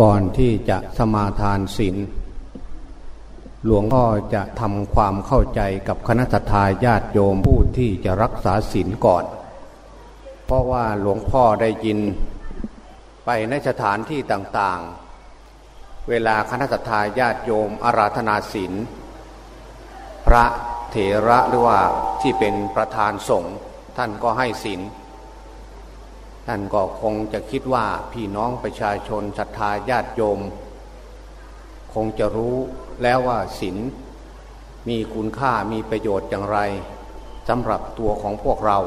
ก่อนที่จะสมาทานศีลหลวงพ่อจะทำความเข้าใจกับคณะทาญาติโยมผู้ที่จะรักษาศีลก่อน เพราะว่าหลวงพ่อได้ยินไปในสถานที่ต่างๆ เวลาคณะทาญาติโยมอาราธนาศีลพระเถระหรือว่าที่เป็นประธานสงฆ์ท่านก็ให้ศีล ท่านก็คงจะคิดว่าพี่น้องประชาชนศรัทธาญาติโยม คงจะรู้แล้วว่าศีลมีคุณค่ามีประโยชน์อย่างไรสำหรับตัวของพวกเรา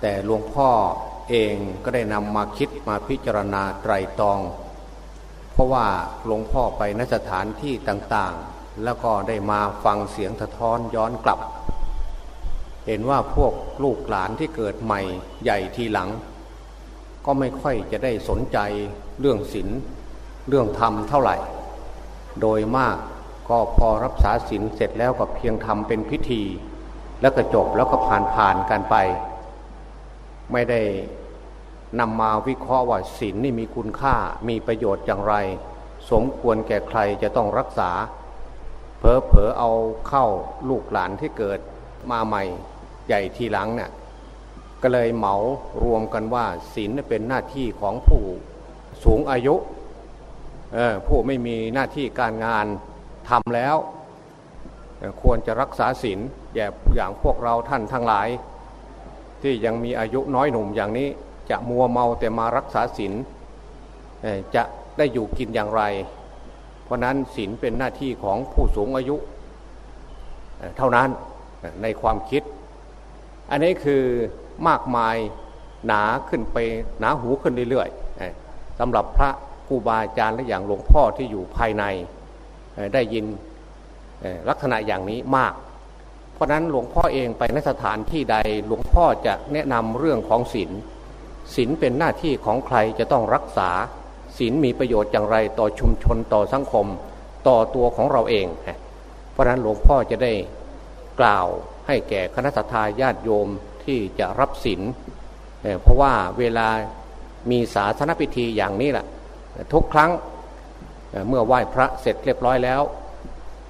แต่หลวงพ่อเองก็ได้นำมาคิดมาพิจารณาไตรตรอง เพราะว่าหลวงพ่อไปนสถานที่ต่างๆ แล้วก็ได้มาฟังเสียงสะท้อนย้อนกลับ เห็นว่าพวกลูกหลานที่เกิดใหม่ใหญ่ทีหลัง ก็ไม่ค่อยจะได้สนใจเรื่องศีลเรื่องธรรมเท่าไหร่ โดยมากก็พอรับษาศีลเสร็จแล้วก็เพียงทำเป็นพิธี แล้วก็จบแล้วก็ผ่านผ่านกันไป ไม่ได้นำมาวิเคราะห์ว่าศีลนี่มีคุณค่ามีประโยชน์อย่างไร สมควรแก่ใครจะต้องรักษาเพอเพอเอาเข้าลูกหลานที่เกิดมาใหม่ ใหญ่ทีหลังเนี่ยก็เลยเหมารวมกันว่าศีลเป็นหน้าที่ของผู้สูงอายุผู้ไม่มีหน้าที่การงานทำแล้ว ควรจะรักษาศีลอย่างพวกเราท่านทั้งหลาย ที่ยังมีอายุน้อยหนุ่มอย่างนี้จะมัวเมาแต่มารักษาศีลจะได้อยู่กินอย่างไร เพราะนั้นศีลเป็นหน้าที่ของผู้สูงอายุ เท่านั้นในความคิด อันนี้คือมากมายหนาขึ้นไปหนาหูขึ้นเรื่อยๆสำหรับพระครูบาอาจารย์และอย่างหลวงพ่อที่อยู่ภายในได้ยินลักษณะอย่างนี้มาก เพราะนั้นหลวงพ่อเองไปในสถานที่ใดหลวงพ่อจะแนะนำเรื่องของศีลศีลเป็นหน้าที่ของใครจะต้องรักษาศีลมีประโยชน์อย่างไรต่อชุมชนต่อสังคม ต่อตัวของเราเอง เพราะนั้นหลวงพ่อจะได้กล่าว ให้แก่คณะทาญาติโยมที่จะรับศีลเพราะว่าเวลามีศาสนพิธีอย่างนี้แหละทุกครั้งเมื่อไหว้พระเสร็จเรียบร้อยแล้ว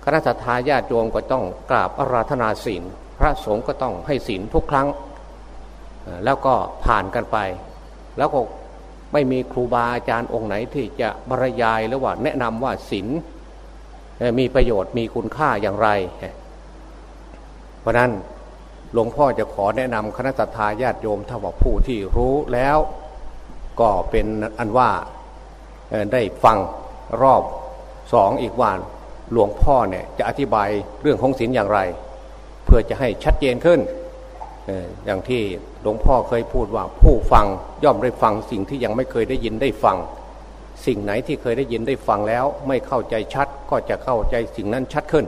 คณะทาญาติโยมก็ต้องกราบอาราธนาศีลพระสงฆ์ก็ต้องให้ศีลทุกครั้ง แล้วก็ผ่านกันไป แล้วก็ไม่มีครูบาอาจารย์องค์ไหนที่จะบรรยายหรือว่าแนะนำว่าศีลมีประโยชน์มีคุณค่าอย่างไร เพราะนั้นหลวงพ่อจะขอแนะนำคณะทาญาติโยมถ้าว่าผู้ที่รู้แล้ว ก็เป็นอันว่าได้ฟังรอบสองอีกว่าหลวงพ่อเนี่ยจะอธิบายเรื่องของศีลอย่างไร เพื่อจะให้ชัดเจนขึ้นอย่างที่หลวงพ่อเคยพูดว่าผู้ฟังย่อมได้ฟังสิ่งที่ยังไม่เคยได้ยินได้ฟัง สิ่งไหนที่เคยได้ยินได้ฟังแล้ว ไม่เข้าใจชัดก็จะเข้าใจสิ่งนั้นชัดขึ้น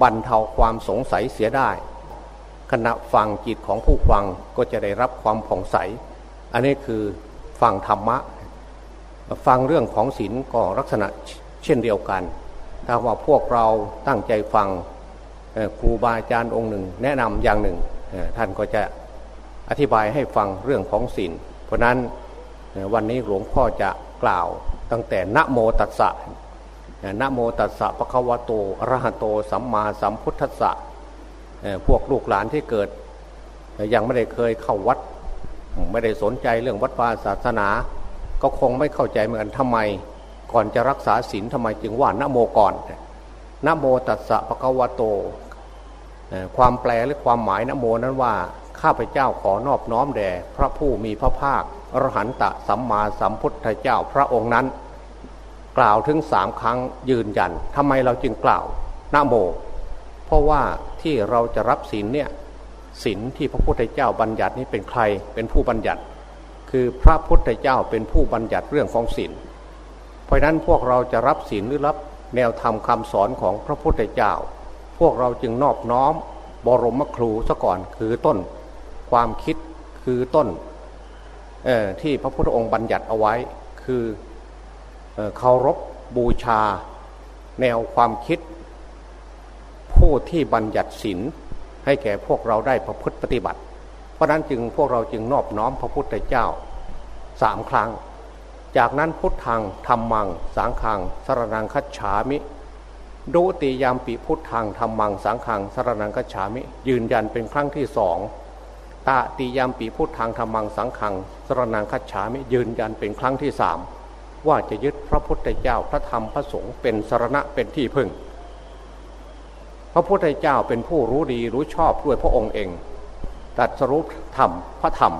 บรรเทาความสงสัยเสียได้ ขณะฟังจิตของผู้ฟังก็จะได้รับความผ่องใส อันนี้คือฟังธรรมะ ฟังเรื่องของศีลก็ลักษณะเช่นเดียวกัน ถ้าว่าพวกเราตั้งใจฟังครูบาอาจารย์องค์หนึ่ง แนะนำอย่างหนึ่ง ท่านก็จะอธิบายให้ฟังเรื่องของศีลเพราะนั้นวันนี้หลวงพ่อจะกล่าวตั้งแต่นโมตัสสะ นะโมตัสสะปะคะวะโตอรหะโต สัมมาสัมพุทธัสสะพวกลูกหลานที่เกิด ยังไม่ได้เคยเข้าวัด ไม่ได้สนใจเรื่องวัดวาศาสนา ก็คงไม่เข้าใจเหมือนกันทำไม ก่อนจะรักษาศีลทำไมจึงว่านโมก่อนนะโมตัสสะภะคะวะโต ความแปลหรือความหมายนะโมนั้นว่าข้าพเจ้าขอนอบน้อมแด่พระผู้มีพระภาคอรหันตะสัมมาสัมพุทธเจ้าพระองค์นั้น กล่าวถึงสามครั้งยืนยันทำไมเราจึงกล่าวนโม เพราะว่าที่เราจะรับศีลเนี่ยศีลที่พระพุทธเจ้าบัญญัตินี้เป็นใครเป็นผู้บัญญัติ คือพระพุทธเจ้าเป็นผู้บัญญัติเรื่องของศีลเพราะนั้นพวกเราจะรับศีลหรือรับแนวธรรมคาสอนของพระพุทธเจ้า พวกเราจึงนอบน้อม บรมครูซะก่อนคือต้น ความคิดคือต้นที่พระพุทธองค์บัญญัติเอาไว้คือ เคารพบูชา แนวความคิด ผู้ที่บัญญัติศีลให้แก่พวกเราได้ประพฤติปฏิบัติ เพราะนั้นจึงพวกเราจึงนอบน้อมพระพุทธเจ้าสามครั้ง จากนั้นพุทธังธรรมัง สังขังสรนังคัจฉามิดุติยามปีพุทธังธรรมังสังขังสรนังคัจฉามิ ยืนยันเป็นครั้งที่สองตาติยามปีพุทธังธรรมังสังขังสรนังคัจฉามิยืนยันเป็นครั้งที่สาม ว่าจะยึดพระพุทธเจ้าพระธรรมพระสงฆ์เป็นสรณะเป็นที่พึ่ง พระพุทธเจ้าเป็นผู้รู้ดีรู้ชอบด้วยพระองค์เองตัดสรุปธรรมพระธรรม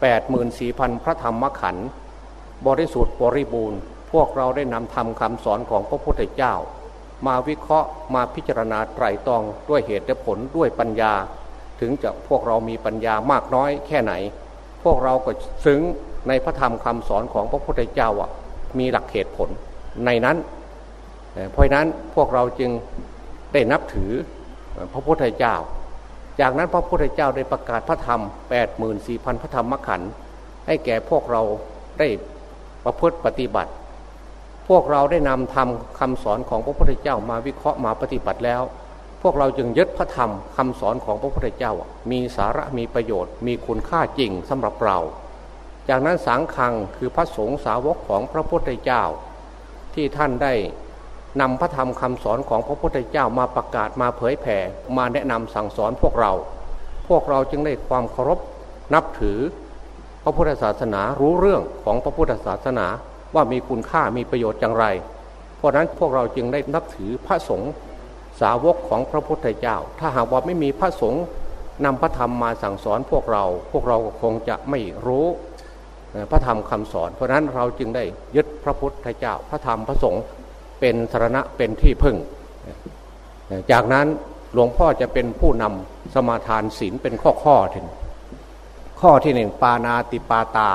แปดหมื่นสี่พันพระธรรมขันธ์บริสุทธิ์บริบูรณ์ พวกเราได้นำธรรมคำสอนของพระพุทธเจ้า มาวิเคราะห์มาพิจารณาไตรตรองด้วยเหตุและผลด้วยปัญญา ถึงจะพวกเรามีปัญญามากน้อยแค่ไหน พวกเราก็ซึ้ง ในพระธรรมคำสอนของพระพุทธเจ้าอะมีหลักเหตุผลในนั้น เพราะนั้นพวกเราจึงได้นับถือพระพุทธเจ้า จากนั้นพระพุทธเจ้าได้ประกาศพระธรรม 8 4 0 0 0 พระธรรมขันธ์ให้แก่พวกเราได้ประพฤติปฏิบัติ พวกเราได้นำทำคำสอนของพระพุทธเจ้ามาวิเคราะห์มาปฏิบัติแล้ว พวกเราจึงยึดพระธรรมคำสอนของพระพุทธเจ้า มีสาระมีประโยชน์ มีคุณค่าจริงสำหรับเรา จากนั้นสังฆังคือพระสงฆ์สาวกของพระพุทธเจ้า ที่ท่านได้นำพระธรรมคำสอนของพระพุทธเจ้ามาประกาศมาเผยแผ่มาแนะนำสั่งสอนพวกเรา พวกเราจึงได้ความเคารพนับถือ พระพุทธศาสนารู้เรื่องของพระพุทธศาสนาว่ามีคุณค่ามีประโยชน์อย่างไร เพราะนั้นพวกเราจึงได้นับถือพระสงฆ์สาวกของพระพุทธเจ้า ถ้าหากว่าไม่มีพระสงฆ์นำพระธรรมมาสั่งสอนพวกเรา พวกเราก็คงจะไม่รู้ พระธรรมคำสอน เพราะนั้นเราจึงได้ยึดพระพุทธเจ้า พระธรรมพระสงฆ์เป็นสารณะเป็นที่พึ่ง จากนั้นหลวงพ่อจะเป็นผู้นำสมาทานศีลเป็นข้อข้อถึงข้อที่หนึ่งปานาติปาตา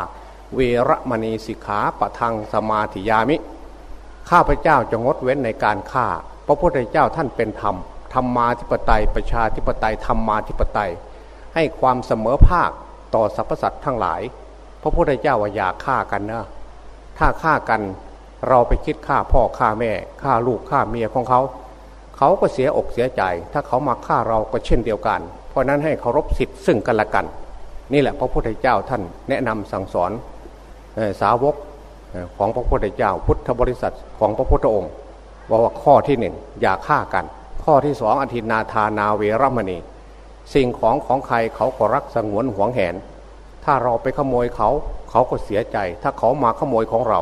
เวรมณีสิกขาปะทังสมาธิยามิ ข้าพเจ้าจะงดเว้นในการฆ่า พระพุทธเจ้าท่านเป็นธรรมธรรมาธิปไตยประชาธิปไตยธรรมาธิปไตย ให้ความเสมอภาคต่อสรรพสัตว์ทั้งหลาย ระพุทธเจ้าว่าอย่าฆ่ากันนะถ้าฆ่ากันเราไปคิดฆ่าพ่อฆ่าแม่ฆ่าลูกฆ่าเมียของเขาเขาก็เสียอกเสียใจ ถ้าเขามาฆ่าเราก็เช่นเดียวกัน เพราะนั้นให้เคารพสิทธิ์ซึ่งกันและกัน นี่แหละพระพุทธเจ้าท่านแนะนำสั่งสอนสาวกของพระพุทธเจ้าพุทธบริษัทของพระพุทธองค์บอกว่าข้อที่หนึ่งอย่าฆ่ากัน ข้อที่สองอธินาทานาเวรมณี สิ่งของของใครเขาก็รักสงวนหวงแหน ถ้าเราไปขโมยเขา เขาก็เสียใจ ถ้าเขามาขโมยของเรา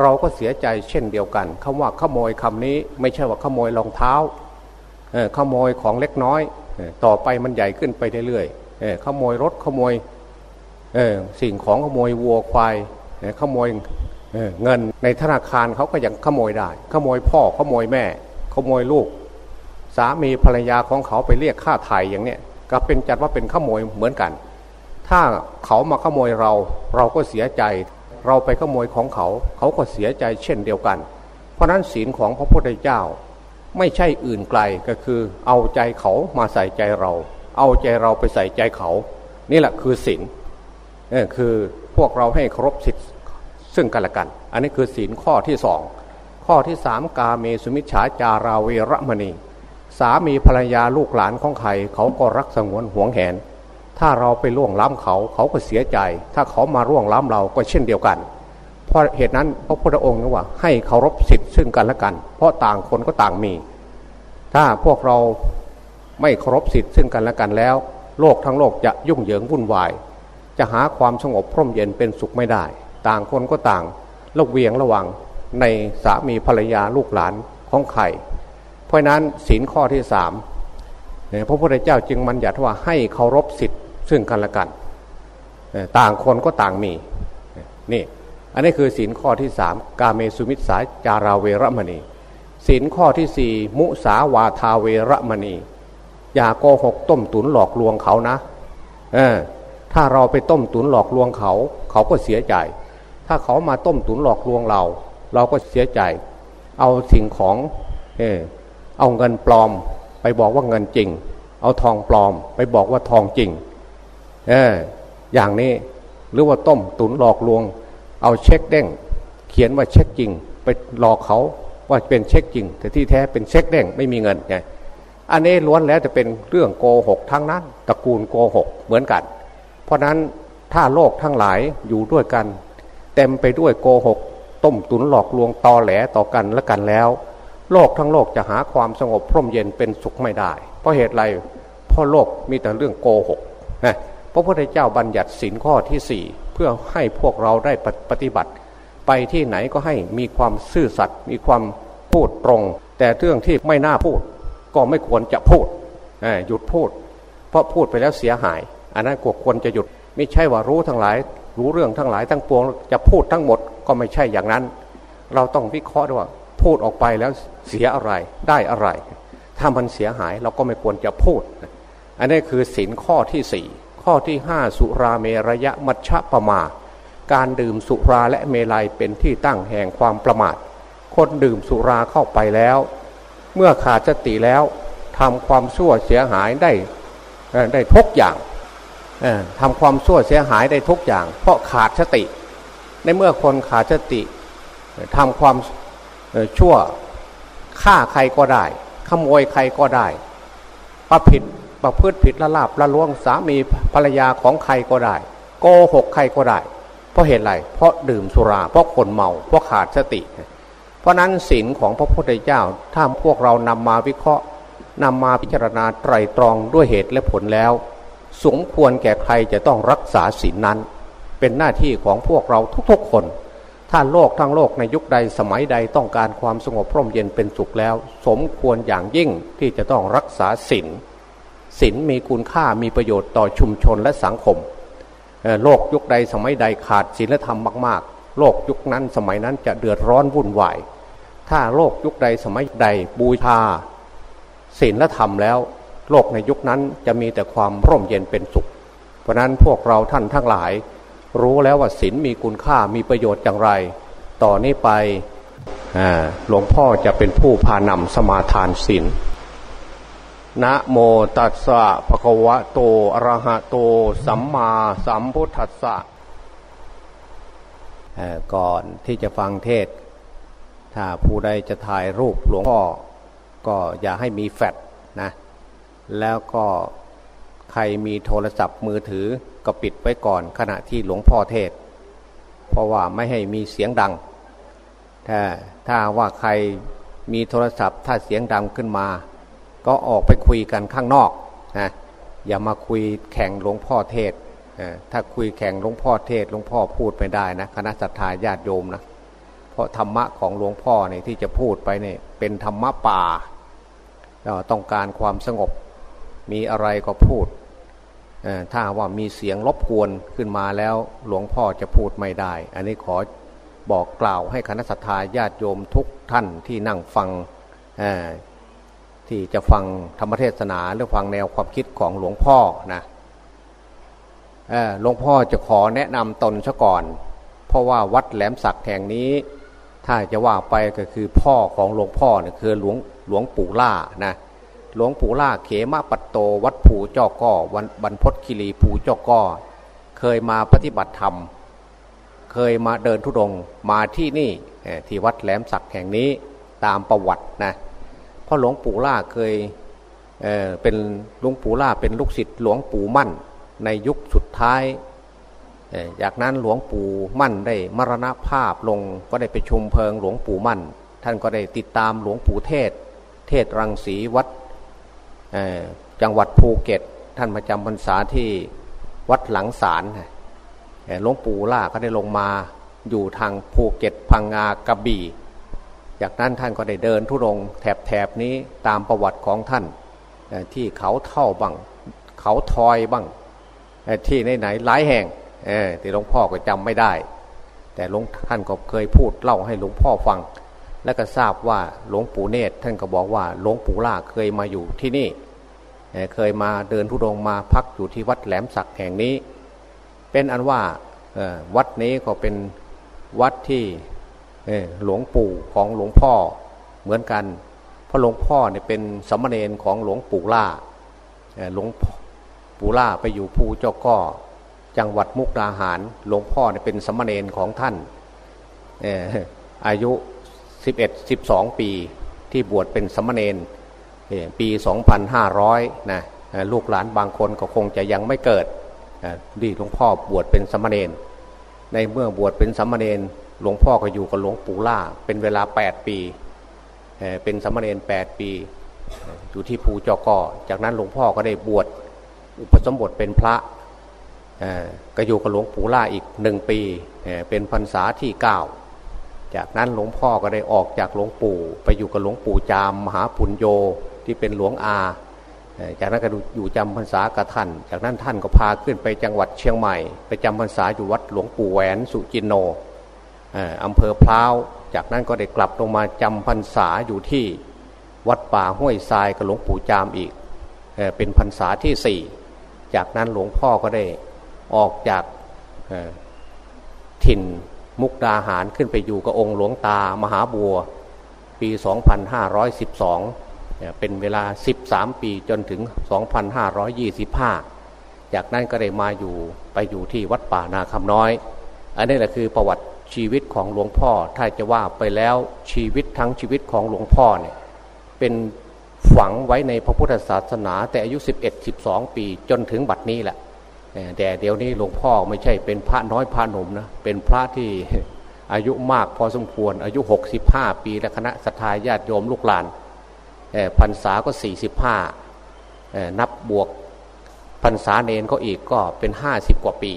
เราก็เสียใจเช่นเดียวกันคำว่าขโมยคำนี้ ไม่ใช่ว่าขโมยรองเท้าขโมยของเล็กน้อย ต่อไปมันใหญ่ขึ้นไปเรื่อยขโมยรถขโมยสิ่งของขโมยวัวควายขโมยเงินในธนาคารเขาก็ยังขโมยได้ ขโมยพ่อขโมยแม่ ขโมยลูก สามีภรรยาของเขาไปเรียกค่าไถ่อย่างเนี้ยก็เป็นจัดว่าเป็นขโมยเหมือนกัน ถ้าเขามาขโมยเรา เราก็เสียใจ เราไปขโมยของเขา เขาก็เสียใจเช่นเดียวกัน เพราะนั้นศีลของพระพุทธเจ้า ไม่ใช่อื่นไกลก็คือ เอาใจเขามาใส่ใจเรา เอาใจเราไปใส่ใจเขา นี่แหละคือศีลนี่คือพวกเราให้ครบสิทธิ์ซึ่งกันและกัน อันนี้คือศีลข้อที่สองข้อที่สามกาเมสุมิชาจาราเวรมณี สามีภรรยาลูกหลานของใครเขาก็รักสงวนห่วงแหน ถ้าเราไปล่วงล้ำเขาเขาก็เสียใจ ถ้าเขามาล่วงล้ำเราก็เช่นเดียวกัน เพราะเหตุนั้นพระพุทธองค์ว่า ให้เคารพสิทธิ์ซึ่งกันและกัน เพราะต่างคนก็ต่างมี ถ้าพวกเราไม่เคารพสิทธิ์ซึ่งกันและกันแล้ว โลกทั้งโลกจะยุ่งเหยิงวุ่นวาย จะหาความสงบพร่มเย็นเป็นสุขไม่ได้ ต่างคนก็ต่างระเวียงระวังในสามีภรรยาลูกหลานของใครเพราะนั้นศีลข้อที่สาม พระพุทธเจ้าจึงมันหยัดว่าให้เคารพสิทธิ์ซึ่งกันและกัน ต่างคนก็ต่างมีนี่อันนี้คือศีลข้อที่สามกาเมสุมิสาจาราเวรมณีศีลข้อที่สี่มุสาวาทาเวรมณี อย่าโกหกต้มตุนหลอกลวงเขานะเออถ้าเราไปต้มตุนหลอกลวงเขา เขาก็เสียใจ ถ้าเขามาต้มตุนหลอกลวงเรา เราก็เสียใจ เอาสิ่งของเออเอาเงินปลอม ไปบอกว่าเงินจริง เอาทองปลอม ไปบอกว่าทองจริง เออ อย่างนี้หรือว่าต้มตุนหลอกลวง เอาเช็คเด้ง เขียนว่าเช็คจริง ไปหลอกเขาว่าเป็นเช็คจริง แต่ที่แท้เป็นเช็คเด้งไม่มีเงินไงอันนี้ล้วนแล้วจะเป็นเรื่องโกหกทั้งนั้นตระกูลโกหกเหมือนกัน เพราะนั้นถ้าโลกทั้งหลายอยู่ด้วยกัน เต็มไปด้วยโกหก ต้มตุนหลอกลวงตอแหลต่อกันและกันแล้ว โลกทั้งโลกจะหาความสงบพร่มเย็นเป็นสุขไม่ได้ เพราะเหตุไรเพราะโลกมีแต่เรื่องโกหกนะพระพุทธเจ้าบัญญัติสินข้อที่สี่เพื่อให้พวกเราได้ปฏิบัติ ไปที่ไหนก็ให้มีความซื่อสัตย์มีความพูดตรง แต่เรื่องที่ไม่น่าพูด ก็ไม่ควรจะพูดหยุดพูด เพราะพูดไปแล้วเสียหาย อันนั้นกควรจะหยุด ไม่ใช่ว่ารู้ทั้งหลาย รู้เรื่องทั้งหลายทั้งปวงจะพูดทั้งหมดก็ไม่ใช่อย่างนั้น เราต้องวิเคราะห์ด้วย พูดออกไปแล้วเสียอะไรได้อะไร ถ้ามันเสียหายเราก็ไม่ควรจะพูด อันนี้คือสินข้อที่สี่ข้อที่ห้าสุราเมรยะมัชฌะปมา การดื่มสุราและเมลัยเป็นที่ตั้งแห่งความประมาท คนดื่มสุราเข้าไปแล้ว เมื่อขาดสติแล้วทำความชั่วเสียหายได้ได้ทุกอย่างทำความชั่วเสียหายได้ทุกอย่าง เพราะขาดสติ ในเมื่อคนขาดสติทำความ ชั่วฆ่าใครก็ได้ ขโมยใครก็ได้ ประผิดประพฤติผิดละลาบละล้วงสามีภรรยาของใครก็ได้ โกหกใครก็ได้ เพราะเหตุไรเพราะดื่มสุรา เพราะคนเมา เพราะขาดสติ เพราะนั้นศีลของพระพุทธเจ้า ถ้าพวกเรานำมาวิเคราะห์นำมาพิจารณาไตรตรองด้วยเหตุและผลแล้ว สมควรแก่ใครจะต้องรักษาศีลนั้น เป็นหน้าที่ของพวกเราทุกๆคน ถ้าโลกทั้งโลกในยุคใดสมัยใดต้องการความสงบพร่มเย็นเป็นสุขแล้ว สมควรอย่างยิ่งที่จะต้องรักษาศีลศีลมีคุณค่ามีประโยชน์ต่อชุมชนและสังคม โลกยุคใดสมัยใดขาดศีลธรรมมาก ๆ โลกยุคนั้นสมัยนั้นจะเดือดร้อนวุ่นวาย ถ้าโลกยุคใดสมัยใดบูชาศีลธรรมแล้ว โลกในยุคนั้นจะมีแต่ความร่มเย็นเป็นสุข เพราะนั้นพวกเราท่านทั้งหลาย รู้แล้วว่าศีลมีคุณค่ามีประโยชน์อย่างไร ต่อนนี้ไปหลวงพ่อจะเป็นผู้พานำสมาทานศีลนะโมตัสสะภะคะวะโตอะระหะโต สัมมาสัมพุทธัสสะก่อนที่จะฟังเทศ ถ้าผู้ใดจะถ่ายรูปหลวงพ่อ ก็อย่าให้มีแฟดนะ แล้วก็ใครมีโทรศัพท์มือถือ ก็ปิดไว้ก่อนขณะที่หลวงพ่อเทศ เพราะว่าไม่ให้มีเสียงดัง ถ้าถ้าว่าใครมีโทรศัพท์ ถ้าเสียงดังขึ้นมา ก็ออกไปคุยกันข้างนอกนะอย่ามาคุยแข่งหลวงพ่อเทศ ถ้าคุยแข่งหลวงพ่อเทศหลวงพ่อพูดไม่ได้นะคณะสัตยาญาติโยมนะเพราะธรรมะของหลวงพ่อเนี่ยที่จะพูดไปเนี่ยเป็นธรรมะป่าเราต้องการความสงบมีอะไรก็พูด ถ้าว่ามีเสียงรบกวนขึ้นมาแล้วหลวงพ่อจะพูดไม่ได้ อันนี้ขอบอกกล่าวให้คณะสัตยาญาติโยมทุกท่านที่นั่งฟังที่จะฟังธรรมเทศนาหรือฟังแนวความคิดของหลวงพ่อนะหลวงพ่อจะขอแนะนำตนซะก่อน เพราะว่าวัดแหลมสักแห่งนี้ ถ้าจะว่าไปก็คือพ่อของหลวงพ่อเนี่ยคือหลวงหลวงปู่ล่านะ หลวงปู่ล่าเขมาปัตโตวัดผูเจ้าก้อวันบรรพศคิรีผูเจ้าก้อเคยมาปฏิบัติธรรม เคยมาเดินทุดงมาที่นี่ที่วัดแหลมสักแห่งนี้ตามประวัตินะราะหลวงปู่ล่าเคยเเป็นหลวงปู่ล่าเป็นลูกศิษย์หลวงปู่มั่นในยุคสุดท้ายจากนั้นหลวงปู่มั่นได้มรณภาพลงก็ได้ไปชุมเพลิงหลวงปู่มั่น ท่านก็ได้ติดตามหลวงปู่เทศ เทศรังสีวัด จังหวัดภูเก็ต ท่านมาจำพรรษาที่วัดหลังศาลหลวงปู่ล่าก็ได้ลงมาอยู่ทางภูเก็ตพังงากระบี่ จากนั้นท่านก็ได้เดินทุรงแถบแถบนี้ตามประวัติของท่านที่เขาเท่าบังเขาทอยบังที่ไหนไหนหลายแห่งที่หลวงพ่อก็จำไม่ได้ แต่หลวงท่านก็เคยพูดเล่าให้หลวงพ่อฟัง และก็ทราบว่าหลวงปู่เนตรท่านก็บอกว่าหลวงปู่ล่าเคยมาอยู่ที่นี่ เคยมาเดินทุรงมาพักอยู่ที่วัดแหลมสักแห่งนี้ เป็นอันว่าวัดนี้ก็เป็นวัดที่หลวงปู่ของหลวงพ่อเหมือนกัน เพราะหลวงพ่อเนี่ยเป็นสมณเณรของหลวงปู่ล่าหลวงปู่ล่าไปอยู่ภูเจ้าก็จังหวัดมุกดาหาร หลวงพ่อเนี่ยเป็นสมณเณรของท่านอายุ 11 12ปีที่บวชเป็นสมณเณรปี2500นห้าร้อยนะลูกหลานบางคนก็คงจะยังไม่เกิดดีหลวงพ่อบวชเป็นสมณเณรในเมื่อบวชเป็นสมมาเนรหลวงพ่อก็อยู่กับหลวงปู่ล่า เป็นเวลา 8 ปีเป็นสมมาเนร8 ปี อยู่ที่ภูจอกอจากนั้นหลวงพ่อก็ได้บวชอุปสมบทเป็นพระก็อยู่กับหลวงปู่ล่าอีกหนึ่งปีเป็นพรรษาที่เก้า จากนั้นหลวงพ่อก็ได้ออกจากหลวงปู่ ไปอยู่กับหลวงปู่จามมหาปุญโยที่เป็นหลวงอา จากนั้นก็อยู่จำพรรษากับท่าน จากนั้นท่านก็พาขึ้นไปจังหวัดเชียงใหม่ ไปจำพรรษาอยู่วัดหลวงปู่แหวนสุจินโนอำเภอพร้าว จากนั้นก็ได้กลับลงมาจำพรรษาอยู่ที่วัดป่าห้วยทรายกับหลวงปู่จามอีกเป็นพรรษาที่สี่จากนั้นหลวงพ่อก็ได้ออกจากถิ่น มุกดาหารขึ้นไปอยู่กับองค์หลวงตามหาบัว ปี 2512 เป็นเวลา 13 ปีจนถึง 2525 จากนั้นก็ได้มาอยู่ไปอยู่ที่วัดป่านาคำน้อย อันนี้แหละคือประวัติชีวิตของหลวงพ่อ ถ้าจะว่าไปแล้วชีวิตทั้งชีวิตของหลวงพ่อเนี่ยเป็นฝังไว้ในพระพุทธศาสนา แต่อายุ 11-12 ปีจนถึงบัดนี้แหละ แต่เดี๋ยวนี้หลวงพ่อไม่ใช่เป็นพระน้อยพระหนุ่มนะเป็นพระที่อายุมากพอสมควร อายุ 65 ปีและคณะสัตยาญาติโยมลูกหลานพรรษาก็ 45 นับบวกพรรษาเนนก็อีกก็เป็น 50 กว่าปี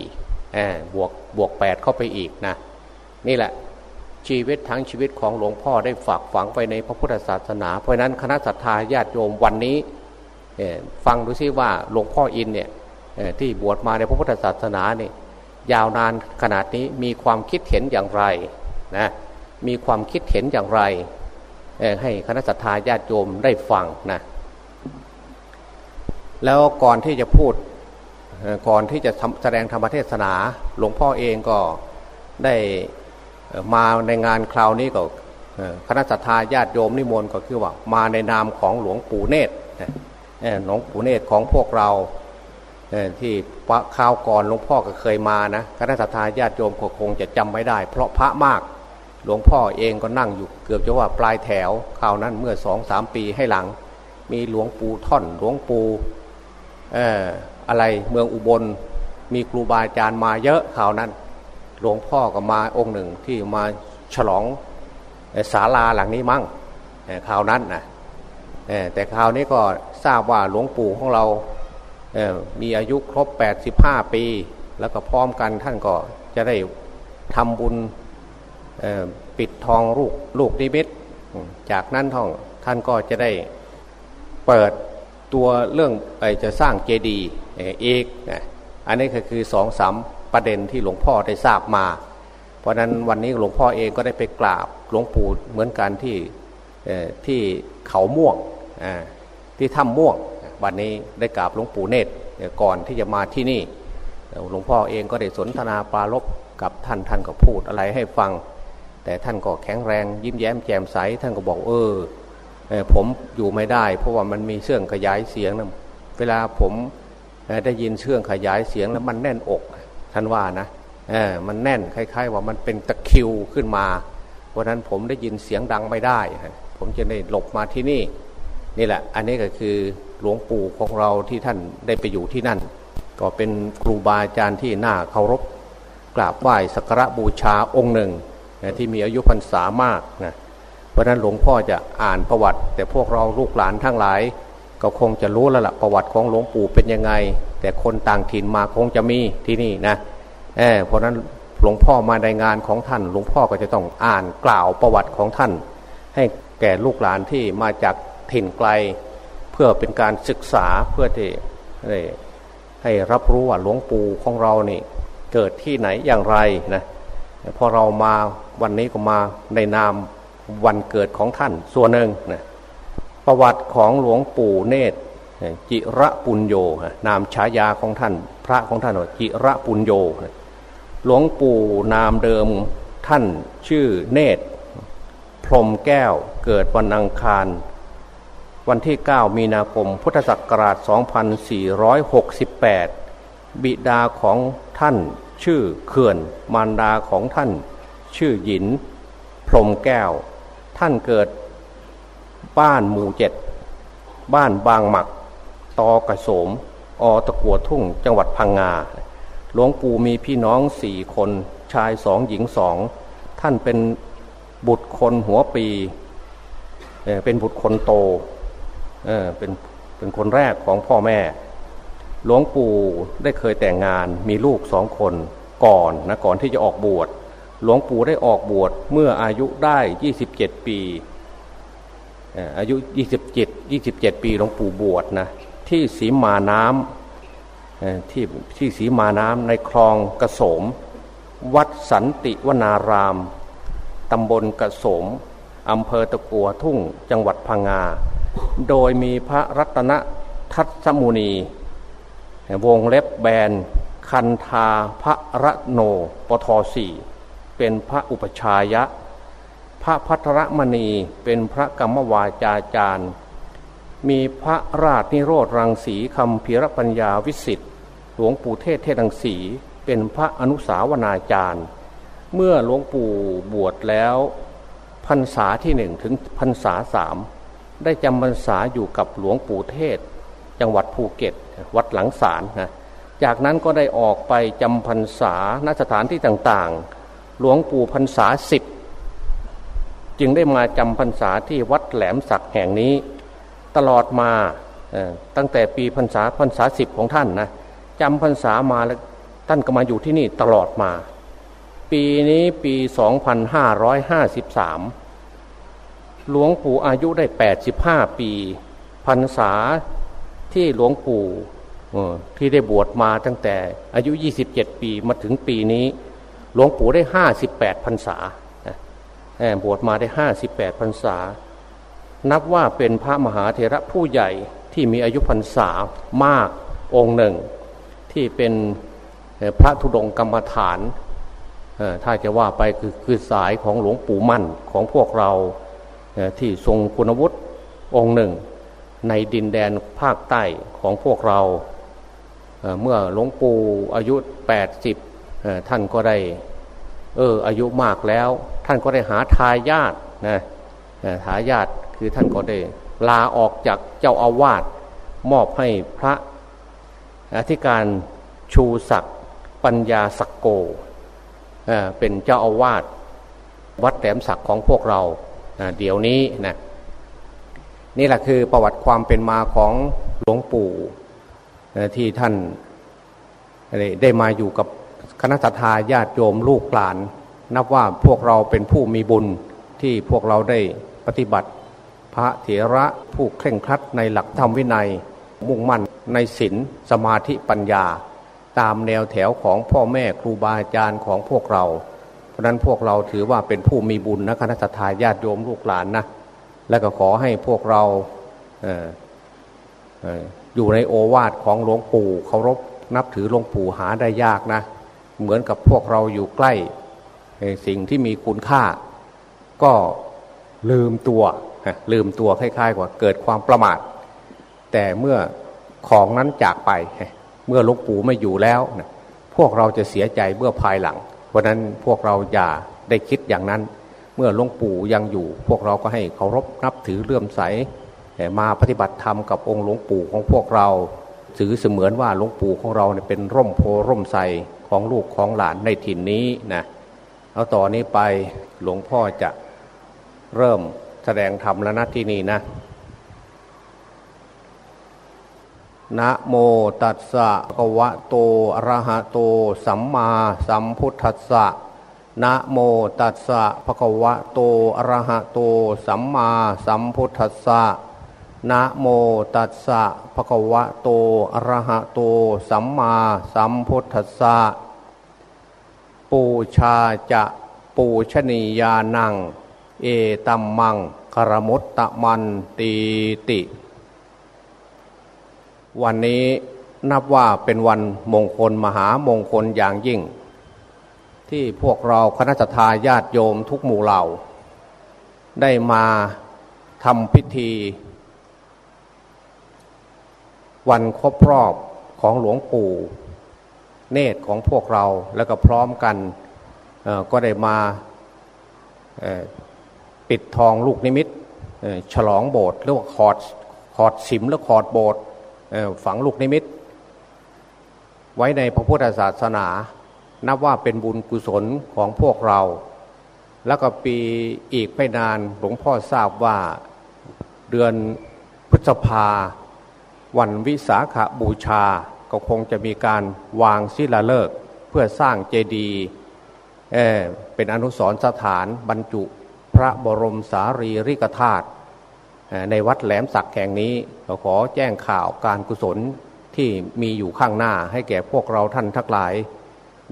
บวกบวก 8 เข้าไปอีกนะนี่แหละชีวิตทั้งชีวิตของหลวงพ่อได้ฝากฝังไปในพระพุทธศาสนา เพราะนั้นคณะสัตยาญาติโยมวันนี้ฟังดูซิว่าหลวงพ่ออินเนี่ย ที่บวชมาในพระพุทธศาสนาเนี่ยยาวนานขนาดนี้มีความคิดเห็นอย่างไรนะมีความคิดเห็นอย่างไร ให้คณะสัตยาญาติโยมได้ฟังนะแล้วก่อนที่จะพูดก่อนที่จะแสดงธรรมเทศนา หลวงพ่อเองก็ได้มาในงานคราวนี้ก็คณะสัตยาญาติโยมนิมนต์ก็คือว่ามาในนามของหลวงปู่เนตรหลวงปู่เนตรของพวกเรา ที่ข้าวก่อนหลวงพ่อก็เคยมานะคณะสัตยาญาติโยมก็คงจะจำไม่ได้ เพราะพระมากหลวงพ่อเองก็นั่งอยู่เกือบจะว่าปลายแถวคราวนั้นเมื่อสองสามปีให้หลัง มีหลวงปู่ท่อนหลวงปู่ออะไรเมืองอุบล มีครูบาอาจารย์มาเยอะคราวนั้น หลวงพ่อก็มาองค์หนึ่งที่มาฉลองศาลาหลังนี้มั่งคราวนั้นนะแต่คราวนี้ก็ทราบว่าหลวงปู่ของเรา มีอายุครบ 85 ปี แล้วก็พร้อมกันท่านก็จะได้ทำบุญปิดทองลูกลูกนิมิต จากนั้นท่องท่านก็จะได้เปิดตัวเรื่องอจะสร้างเจดีย์เอกอันนี้ก็คือสองสามประเด็นที่หลวงพ่อได้ทราบมา เพราะนั้นวันนี้หลวงพ่อเองก็ได้ไปกราบหลวงปู่เหมือนกันที่ที่เขาม่วงที่ถ้ำม่วง วันนี้ได้กราบหลวงปู่เนตรก่อนที่จะมาที่นี่หลวงพ่อเองก็ได้สนทนาปราลบกับท่านท่านก็พูดอะไรให้ฟัง แต่ท่านก็แข็งแรงยิ้มแย้มแจ่มใสท่านก็บอกเออผมอยู่ไม่ได้ เพราะว่ามันมีเชื่องขยายเสียงนะเวลาผมได้ยินเชื่องขยายเสียงแล้วมันแน่นอกท่านว่านะมันแน่นคล้ายๆ ว่ามันเป็นตะคิวขึ้นมาเพราะนั้นผมได้ยินเสียงดังไม่ได้ ผมจะได้หลบมาที่นี่นี่แหละ อันนี้ก็คือ หลวงปู่ของเราที่ท่านได้ไปอยู่ที่นั่น ก็เป็นครูบาอาจารย์ที่น่าเคารพกราบไหว้สักการะบูชาองค์หนึ่งที่มีอายุพรรษามากนะเพราะนั้นหลวงพ่อจะอ่านประวัติ แต่พวกเราลูกหลานทั้งหลาย ก็คงจะรู้แล้วละ่ะประวัติของหลวงปู่เป็นยังไง แต่คนต่างถิ่นมาคงจะมีที่นี่นะเเพราะนั้นหลวงพ่อมาในงานของท่าน หลวงพ่อก็จะต้องอ่านกล่าวประวัติของท่าน ให้แก่ลูกหลานที่มาจากถิ่นไกล เพื่อเป็นการศึกษาเพื่อที่ให้รับรู้ว่าหลวงปู่ของเรานี่เกิดที่ไหนอย่างไรนะพอเรามาวันนี้ก็มาในนามวันเกิดของท่านส่วนหนึ่งนะประวัติของหลวงปู่เนตรจิระปุญโยนามฉายาของท่าน พระของท่านว่าจิระปุญโยหลวงปู่นามเดิมท่านชื่อเนตร พรมแก้วเกิดวันอังคาร วันที่ 9 มีนาคม พุทธศักราช 2468 บิดาของท่านชื่อเขื่อน มารดาของท่าน ชื่อหยิน พรมแก้ว ท่านเกิดบ้านหมู่เจ็ด บ้านบางหมัก ตอกระโสม อตะกัวทุ่ง จังหวัดพังงา หลวงปู่มีพี่น้องสี่คน ชายสองหญิงสอง ท่านเป็นบุตรคนหัวปีเเป็นบุตรคนโต เออเป็นเป็นคนแรกของพ่อแม่ หลวงปู่ได้เคยแต่งงานมีลูกสองคนก่อนนะก่อนที่จะออกบวชหลวงปู่ได้ออกบวชเมื่ออายุได้ 27 ปีอายุ 27 27 ปีหลวงปู่บวชนะที่สีมาน้ำที่ที่สีมาน้ำในคลองกระโสม วัดสันติวนารามตำบลกระโสมอำเภอตะกัวทุ่งจังหวัดพังงา โดยมีพระรัตนทัศมุนี วงเล็บแบน คันธาพระระโนปทสี่เป็นพระอุปชายะ พระพัทรมณีเป็นพระกรรมวาจาจารย์ มีพระราชนิโรธรังสีคำพิรปัญญาวิสิทธิหลวงปู่เทศเทศรังสีเป็นพระอนุสาวนาจารย์ เมื่อหลวงปู่บวชแล้วพรรษาที่หนึ่งถึงพรรษาสาม ได้จำพรรษาอยู่กับหลวงปู่เทศ จังหวัดภูเก็ต วัดหลังสารนะจากนั้นก็ได้ออกไปจำพรรษาณสถานที่ต่างๆ หลวงปู่พรรษาสิบจึงได้มาจำพรรษาที่วัดแหลมสักแห่งนี้ ตลอดมาตั้งแต่ปีพรรษาพรรษาสิบของท่านนะจำพรรษามาแล้วท่านก็มาอยู่ที่นี่ตลอดมา ปีนี้ปี 2553 หลวงปู่อายุได้85ปีพรรษาที่หลวงปู่ที่ได้บวชมาตั้งแต่อายุ27ปีมาถึงปีนี้ หลวงปู่ได้58พรรษาบวชมาได้58พรรษา นับว่าเป็นพระมหาเถระผู้ใหญ่ที่มีอายุพรรษามากองค์หนึ่ง ที่เป็นพระธุดงกรรมฐานถ้าจะว่าไปคือคือสายของหลวงปู่มั่นของพวกเรา ที่ทรงคุณวุฒิองค์หนึ่ง ในดินแดนภาคใต้ของพวกเราเมื่อหลวงปู่อายุแปดสิบท่านก็ได้เอออายุมากแล้ว ท่านก็ได้หาทายาทนะทายาทคือท่านก็ได้ลาออกจากเจ้าอาวาสมอบให้พระอธิการชูศักดิ์ปัญญาสักโกเป็นเจ้าอาวาสวัดแหลมศักดิ์ของพวกเรา เดี๋ยวนี้นะนี่แหละคือประวัติความเป็นมาของหลวงปู่ที่ท่านได้มาอยู่กับคณะทาญาติโยมลูกหลาน นับว่าพวกเราเป็นผู้มีบุญที่พวกเราได้ปฏิบัติ พระเถระผู้เคร่งครัดในหลักธรรมวินัย มุ่งมั่นในศีลสมาธิปัญญา ตามแนวแถวของพ่อแม่ครูบาอาจารย์ของพวกเรา เพราะนั้นพวกเราถือว่าเป็นผู้มีบุญนะคณะทาญาติโยมลูกหลานนะและก็ขอให้พวกเราอยู่ในโอวาทของหลวงปู่เคารพนับถือหลวงปู่หาได้ยากนะ เหมือนกับพวกเราอยู่ใกล้สิ่งที่มีคุณค่า ก็ลืมตัวลืมตัวคล้ายๆกว่าเกิดความประมาท แต่เมื่อของนั้นจากไป เมื่อหลวงปู่ไม่อยู่แล้ว พวกเราจะเสียใจเมื่อภายหลัง ราะนั้นพวกเราอย่าได้คิดอย่างนั้น เมื่อหลวงปู่ยังอยู่ พวกเราก็ให้เคารพนับถือเลื่อมใสมาปฏิบัติธรรมกับองค์หลวงปู่ของพวกเราถือเสมือนว่าหลวงปู่ของเราเนี่ยเป็นร่มโพร่มใสของลูกของหลานในถิ่นนี้นะเอาต่อนนี้ไปหลวงพ่อจะเริ่มแสดงธรรมแล้วนะที่นี่นะ นะโมตัสสะกวะโตอะระหะโต สัมมาสัมพุทธัสสะนะโมตัสสะภะคะวะโตอะระหะโต สัมมาสัมพุทธัสสะนะโมตัสสะภะคะวะโตอะระหะโต สัมมาสัมพุทธัสสะปูชาจะปูชนียานัง เอตัมมังคารมุตตะมันตีติ วันนี้นับว่าเป็นวันมงคลมหามงคลอย่างยิ่ง ที่พวกเราคณะทาญาติโยมทุกหมู่เหล่า ได้มาทำพิธี วันครบรอบของหลวงปู่ เนตรของพวกเราแล้วก็พร้อมกันก็ได้มาปิดทองลูกนิมิตฉลองโบสถ์หรือว่าขอดขอดสิมแล้วขอดโบสถ์ ฝังลูกนิมิต ไว้ในพระพุทธศาสนา นับว่าเป็นบุญกุศลของพวกเรา แล้วก็ปีอีกไม่นานหลวงพ่อทราบว่าเดือนพฤษภา วันวิสาขาบูชาก็คงจะมีการวางศิลาฤกษ์เพื่อสร้างเจดีย์เเป็นอนุสรณ์สถานบรรจุ พระบรมสารีริกธาตุ ในวัดแหลมสักแห่งนี้ขอแจ้งข่าวการกุศลที่มีอยู่ข้างหน้าให้แก่พวกเราท่านทั้งหลาย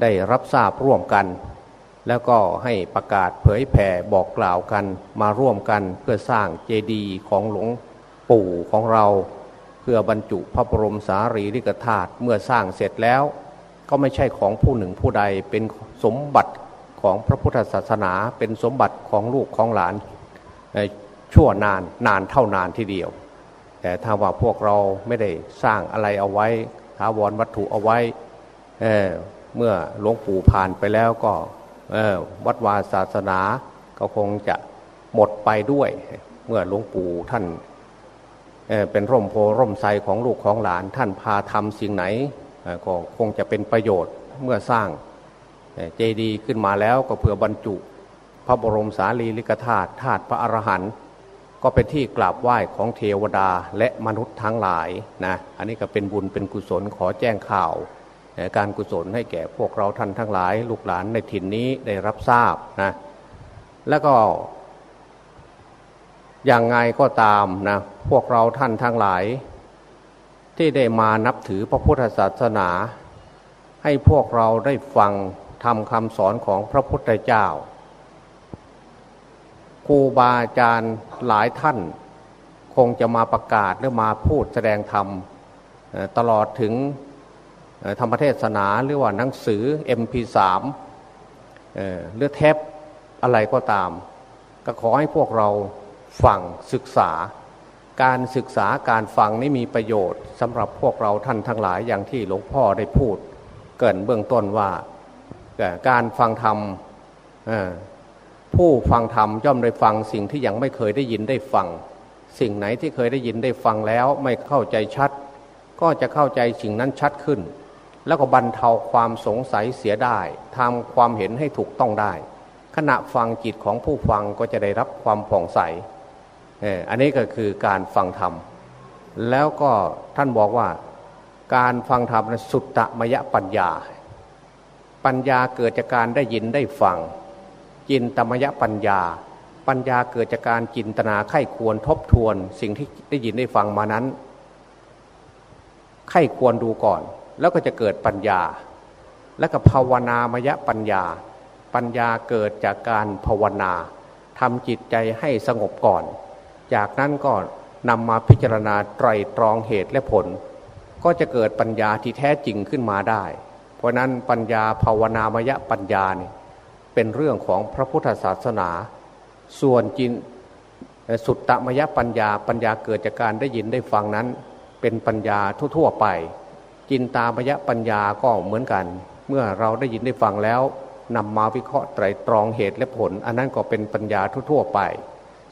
ได้รับทราบร่วมกัน แล้วก็ให้ประกาศเผยแผ่บอกกล่าวกันมาร่วมกันเพื่อสร้างเจดีย์ของหลวงปู่ของเรา เพื่อบรรจุพระบรมสารีริกธาตุเมื่อสร้างเสร็จแล้ว ก็ไม่ใช่ของผู้หนึ่งผู้ใดเป็นสมบัติของพระพุทธศาสนาเป็นสมบัติของลูกของหลาน ชั่วนานนานเท่านานทีเดียว แต่ถ้าว่าพวกเราไม่ได้สร้างอะไรเอาไว้ท้าวรวัตถุเอาไว้เเมื่อหลวงปู่ผ่านไปแล้วก็วัดวาศาสนาก็คงจะหมดไปด้วย เมื่อหลวงปู่ท่านเเป็นร่มโพร่มไทรของลูกของหลานท่านพาทำสิ่งไหนก็คงจะเป็นประโยชน์เมื่อสร้างเจดีย์ขึ้นมาแล้วก็เพื่อบรรจุ พระบรมสารีริกธาตุธาตุพระอรหันต์ ก็เป็นที่กราบไหว้ของเทวดาและมนุษย์ทั้งหลายนะอันนี้ก็เป็นบุญเป็นกุศลขอแจ้งข่าว การกุศลให้แก่พวกเราท่านทั้งหลาย ลูกหลานในถิ่นนี้ได้รับทราบนะแล้วก็อย่างไงก็ตามนะพวกเราท่านทั้งหลาย ที่ได้มานับถือพระพุทธศาสนา ให้พวกเราได้ฟังทำคำสอนของพระพุทธเจ้า ครูบาอาจารย์หลายท่าน คงจะมาประกาศหรือมาพูดแสดงธรรมตลอดถึงธรรมเทศนาหรือว่าหนังสือ MP3 หรือเทปอะไรก็ตาม ก็ขอให้พวกเราฟังศึกษา การศึกษาการฟังนี่มีประโยชน์สำหรับพวกเราท่านทั้งหลายอย่างที่หลวงพ่อได้พูด เกินเบื้องต้นว่าการฟังธรรม ผู้ฟังธรรมย่อมได้ฟังสิ่งที่ยังไม่เคยได้ยินได้ฟัง สิ่งไหนที่เคยได้ยินได้ฟังแล้วไม่เข้าใจชัด ก็จะเข้าใจสิ่งนั้นชัดขึ้น แล้วก็บรรเทาความสงสัยเสียได้ทำความเห็นให้ถูกต้องได้ ขณะฟังจิตของผู้ฟังก็จะได้รับความผ่องใสอันนี้ก็คือการฟังธรรม แล้วก็ท่านบอกว่าการฟังธรรมสุตตมยปัญญา ปัญญาเกิดจากการได้ยินได้ฟัง จินตมยปัญญา ปัญญาเกิดจากการจินตนาไข้ควรทบทวน สิ่งที่ได้ยินได้ฟังมานั้นไข้ควรดูก่อน แล้วก็จะเกิดปัญญา แล้วก็ภาวนามยปัญญา ปัญญาเกิดจากการภาวนาทำจิตใจให้สงบก่อน จากนั้นก็นำมาพิจารณาไตรตรองเหตุและผล ก็จะเกิดปัญญาที่แท้จริงขึ้นมาได้ เพราะนั้นปัญญาภาวนามยปัญญาเนี่ย เป็นเรื่องของพระพุทธศาสนา ส่วนจินสุตตมยปัญญาปัญญาเกิดจากการได้ยินได้ฟังนั้น เป็นปัญญาทั่วๆไป จินตามยปัญญาก็เหมือนกัน เมื่อเราได้ยินได้ฟังแล้วนำมาวิเคราะห์ไตรตรองเหตุและผล อันนั้นก็เป็นปัญญาทั่วๆไป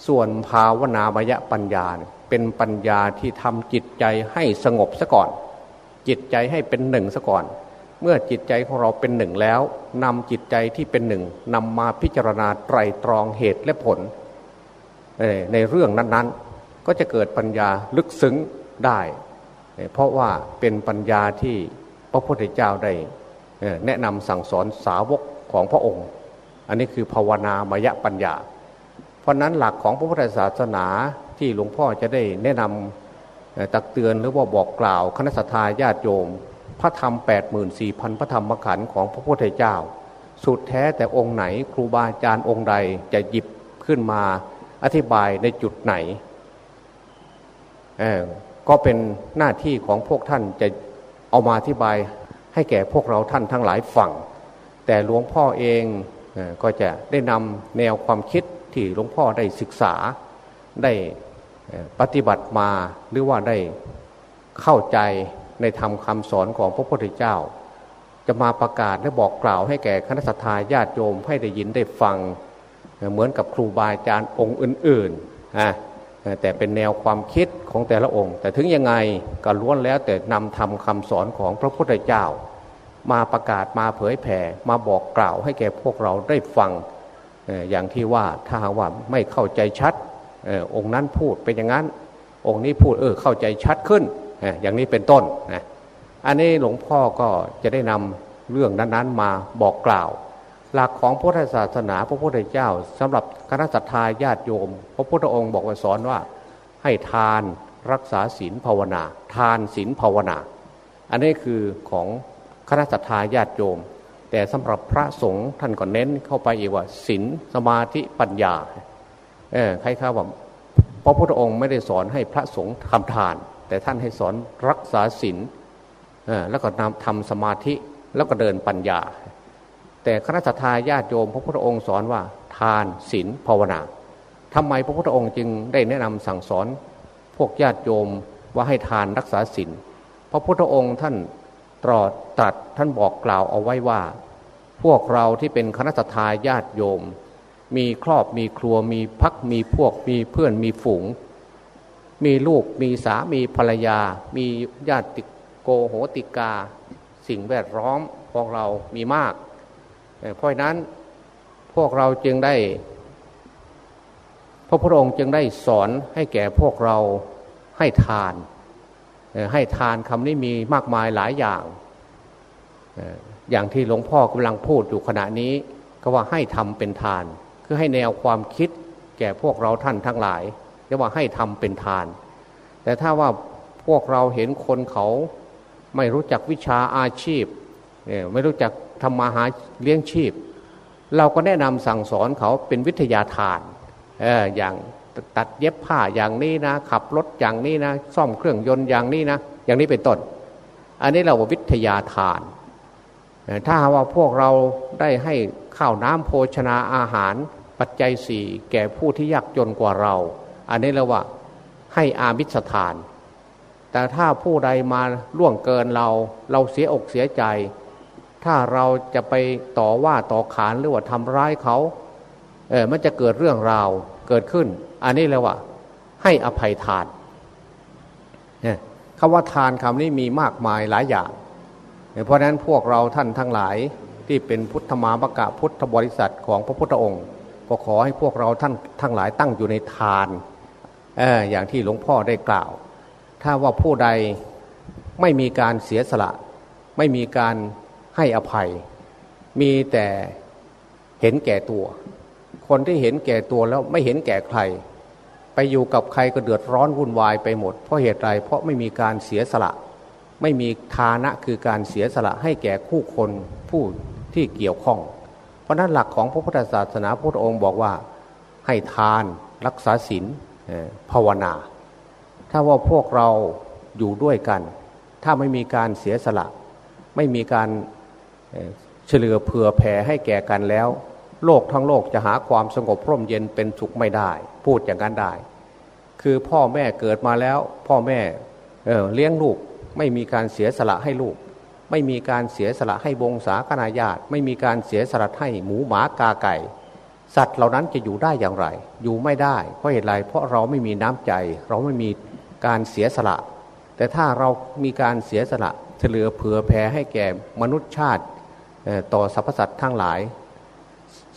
ส่วนภาวนามยปัญญาเป็นปัญญาที่ทำจิตใจให้สงบซะก่อน จิตใจให้เป็นหนึ่งซะก่อน เมื่อจิตใจของเราเป็นหนึ่งแล้วนำจิตใจที่เป็นหนึ่งนำมาพิจารณาไตรตรองเหตุและผล ในเรื่องนั้นๆ ก็จะเกิดปัญญาลึกซึ้งได้ เพราะว่าเป็นปัญญาที่พระพุทธเจ้าได้แนะนำสั่งสอนสาวกของพระองค์ อันนี้คือภาวนามยปัญญา เพราะนั้นหลักของพระพุทธศาสนาที่หลวงพ่อจะได้แนะนำตักเตือนหรือว่าบอกกล่าวคณะสัตยาญาติโยม พระธรรม8 4 0 0 0พระธรรมขันธ์ของพระพุทธเจ้า สุดแท้แต่องค์ไหนครูบาอาจารย์องค์ใดจะหยิบขึ้นมาอธิบายในจุดไหนก็เป็นหน้าที่ของพวกท่านจะเอามาอธิบายให้แก่พวกเราท่านทั้งหลายฟังแต่หลวงพ่อเองก็จะได้นำแนวความคิดที่หลวงพ่อได้ศึกษาได้ปฏิบัติมาหรือว่าได้เข้าใจ ในธรรมคาสอนของพระพุทธเจ้า จะมาประกาศและบอกกล่าวให้แก่คณะสัตยาญาติโยมให้ได้ยินได้ฟัง เหมือนกับครูบาอาจารย์องค์อื่นๆนะแต่เป็นแนวความคิดของแต่ละองค์ แต่ถึงยังไงก็ล้วนแล้วแต่นำทำคำสอนของพระพุทธเจ้า มาประกาศมาเผยแผ่มาบอกกล่าวให้แก่พวกเราได้ฟังอย่างที่ว่าถ้าหากว่าไม่เข้าใจชัดองค์นั้นพูดเป็นอย่างนั้น องค์นี้พูดเออเข้าใจชัดขึ้น อย่างนี้เป็นต้นนะอันนี้หลวงพ่อก็จะได้นำเรื่องนั้นๆ มาบอกกล่าว หลักของพุทธศาสนาพระพุทธเจ้าสำหรับคณะสัตยาญาติโยม พระพุทธองค์บอกว่าสอนว่า ให้ทานรักษาศีลภาวนา ทานศีลภาวนา อันนี้คือของคณะสัตยาญาติโยม แต่สำหรับพระสงฆ์ท่านก็เน้นเข้าไปอีกว่าศีลสมาธิปัญญาเออใครข้าว่าพระพุทธองค์ไม่ได้สอนให้พระสงฆ์ทำทาน แต่ท่านให้สอนรักษาศีลแล้วก็นำทำสมาธิแล้วก็เดินปัญญา แต่คณะสัตยาญาติโยม พระพุทธองค์สอนว่าทานศีลภาวนาทำไมพระพุทธองค์จึงได้แนะนำสั่งสอน พวกญาติโยมว่าให้ทานรักษาศีลพระพุทธองค์ท่านตรอดตัดท่านบอกกล่าวเอาไว้ว่า พวกเราที่เป็นคณะทาญาติโยม มีครอบมีครัวมีพักมีพวกมีเพื่อนมีฝูง มีลูกมีสามีภรรยา มีญาติโกโหติกา สิ่งแวดล้อมพวกเรามีมาก เพราะนั้นพวกเราจึงได้ พระพุทธองค์จึงได้สอนให้แก่พวกเราให้ทาน ให้ทานคำนี้มีมากมายหลายอย่าง อย่างที่หลวงพ่อกำลังพูดอยู่ขณะนี้ ก็ว่าให้ทำเป็นทาน คือให้แนวความคิดแก่พวกเราท่านทั้งหลาย รียกว่าให้ทำเป็นทาน แต่ถ้าว่าพวกเราเห็นคนเขาไม่รู้จักวิชาอาชีพไม่รู้จักทำมาหาเลี้ยงชีพ เราก็แนะนำสั่งสอนเขาเป็นวิทยาทานอย่างตัดเย็บผ้าอย่างนี้นะ ขับรถอย่างนี้นะ ซ่อมเครื่องยนต์อย่างนี้นะ อย่างนี้เป็นต้น อันนี้เราว่าวิทยาทาน ถ้าว่าพวกเราได้ให้ข้าวน้ำโภชนาอาหารปัจจัยสี่แก่ผู้ที่ยากจนกว่าเรา อันนี้เราว่าให้อามิสทาน แต่ถ้าผู้ใดมาล่วงเกินเรา เราเสียอกเสียใจ ถ้าเราจะไปต่อว่าต่อขานหรือว่าทำร้ายเขา เออมันจะเกิดเรื่องราวเกิดขึ้น อันนี้เลยว่า ให้อภัยทานเนี่ยคำว่าทานคำนี้มีมากมายหลายอย่าง เพราะฉะนั้นพวกเราท่านทั้งหลายที่เป็นพุทธมามกะพุทธบริษัทของพระพุทธองค์ ก็ขอให้พวกเราท่านทั้งหลายตั้งอยู่ในทาน อย่างที่หลวงพ่อได้กล่าว ถ้าว่าผู้ใดไม่มีการเสียสละ ไม่มีการให้อภัย มีแต่เห็นแก่ตัว คนที่เห็นแก่ตัวแล้วไม่เห็นแก่ใคร ไปอยู่กับใครก็เดือดร้อนวุ่นวายไปหมด เพราะเหตุไรเพราะไม่มีการเสียสละ ไม่มีทานะคือการเสียสละให้แก่คู่คนผู้ที่เกี่ยวข้อง เพราะนั้นหลักของพระพุทธศาสนาพระองค์บอกว่าให้ทานรักษาศีล ภาวนา ถ้าว่าพวกเราอยู่ด้วยกัน ถ้าไม่มีการเสียสละ ไม่มีการเฉลือเผื่อแผ่ให้แก่กันแล้ว โลกทั้งโลกจะหาความสงบพร่มเย็นเป็นสุขไม่ได้ พูดอย่างนั้นได้ คือพ่อแม่เกิดมาแล้ว พ่อแม่เเลี้ยงลูกไม่มีการเสียสละให้ลูก ไม่มีการเสียสละให้วงศาคณาญาติ ไม่มีการเสียสละให้หมูหมากาไก่ สัตว์เหล่านั้นจะอยู่ได้อย่างไร อยู่ไม่ได้ เพราะเหตุไร เพราะเราไม่มีน้ำใจ เราไม่มีการเสียสละ แต่ถ้าเรามีการเสียสละเหลือเผื่อแผ่ให้แก่มนุษย์ชาติต่อสรรพสัตว์ทั้งหลาย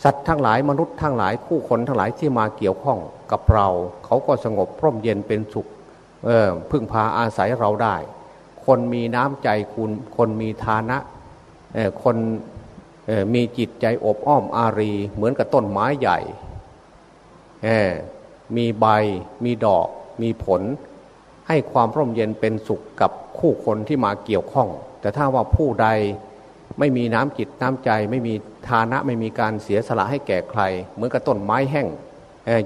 สัตว์ทั้งหลายมนุษย์ทั้งหลายผู้คนทั้งหลายที่มาเกี่ยวข้องกับเรา เขาก็สงบพร่มเย็นเป็นสุขพึ่งพาอาศัยเราได้ คนมีน้ำใจคุณคนมีฐานะคน มีจิตใจอบอ้อมอารี เหมือนกับต้นไม้ใหญ่ มีใบ มีดอก มีผล ให้ความร่มเย็นเป็นสุขกับคู่คนที่มาเกี่ยวข้อง แต่ถ้าว่าผู้ใดไม่มีน้ำจิตน้ำใจ ไม่มีฐานะไม่มีการเสียสละให้แก่ใคร เหมือนกับต้นไม้แห้ง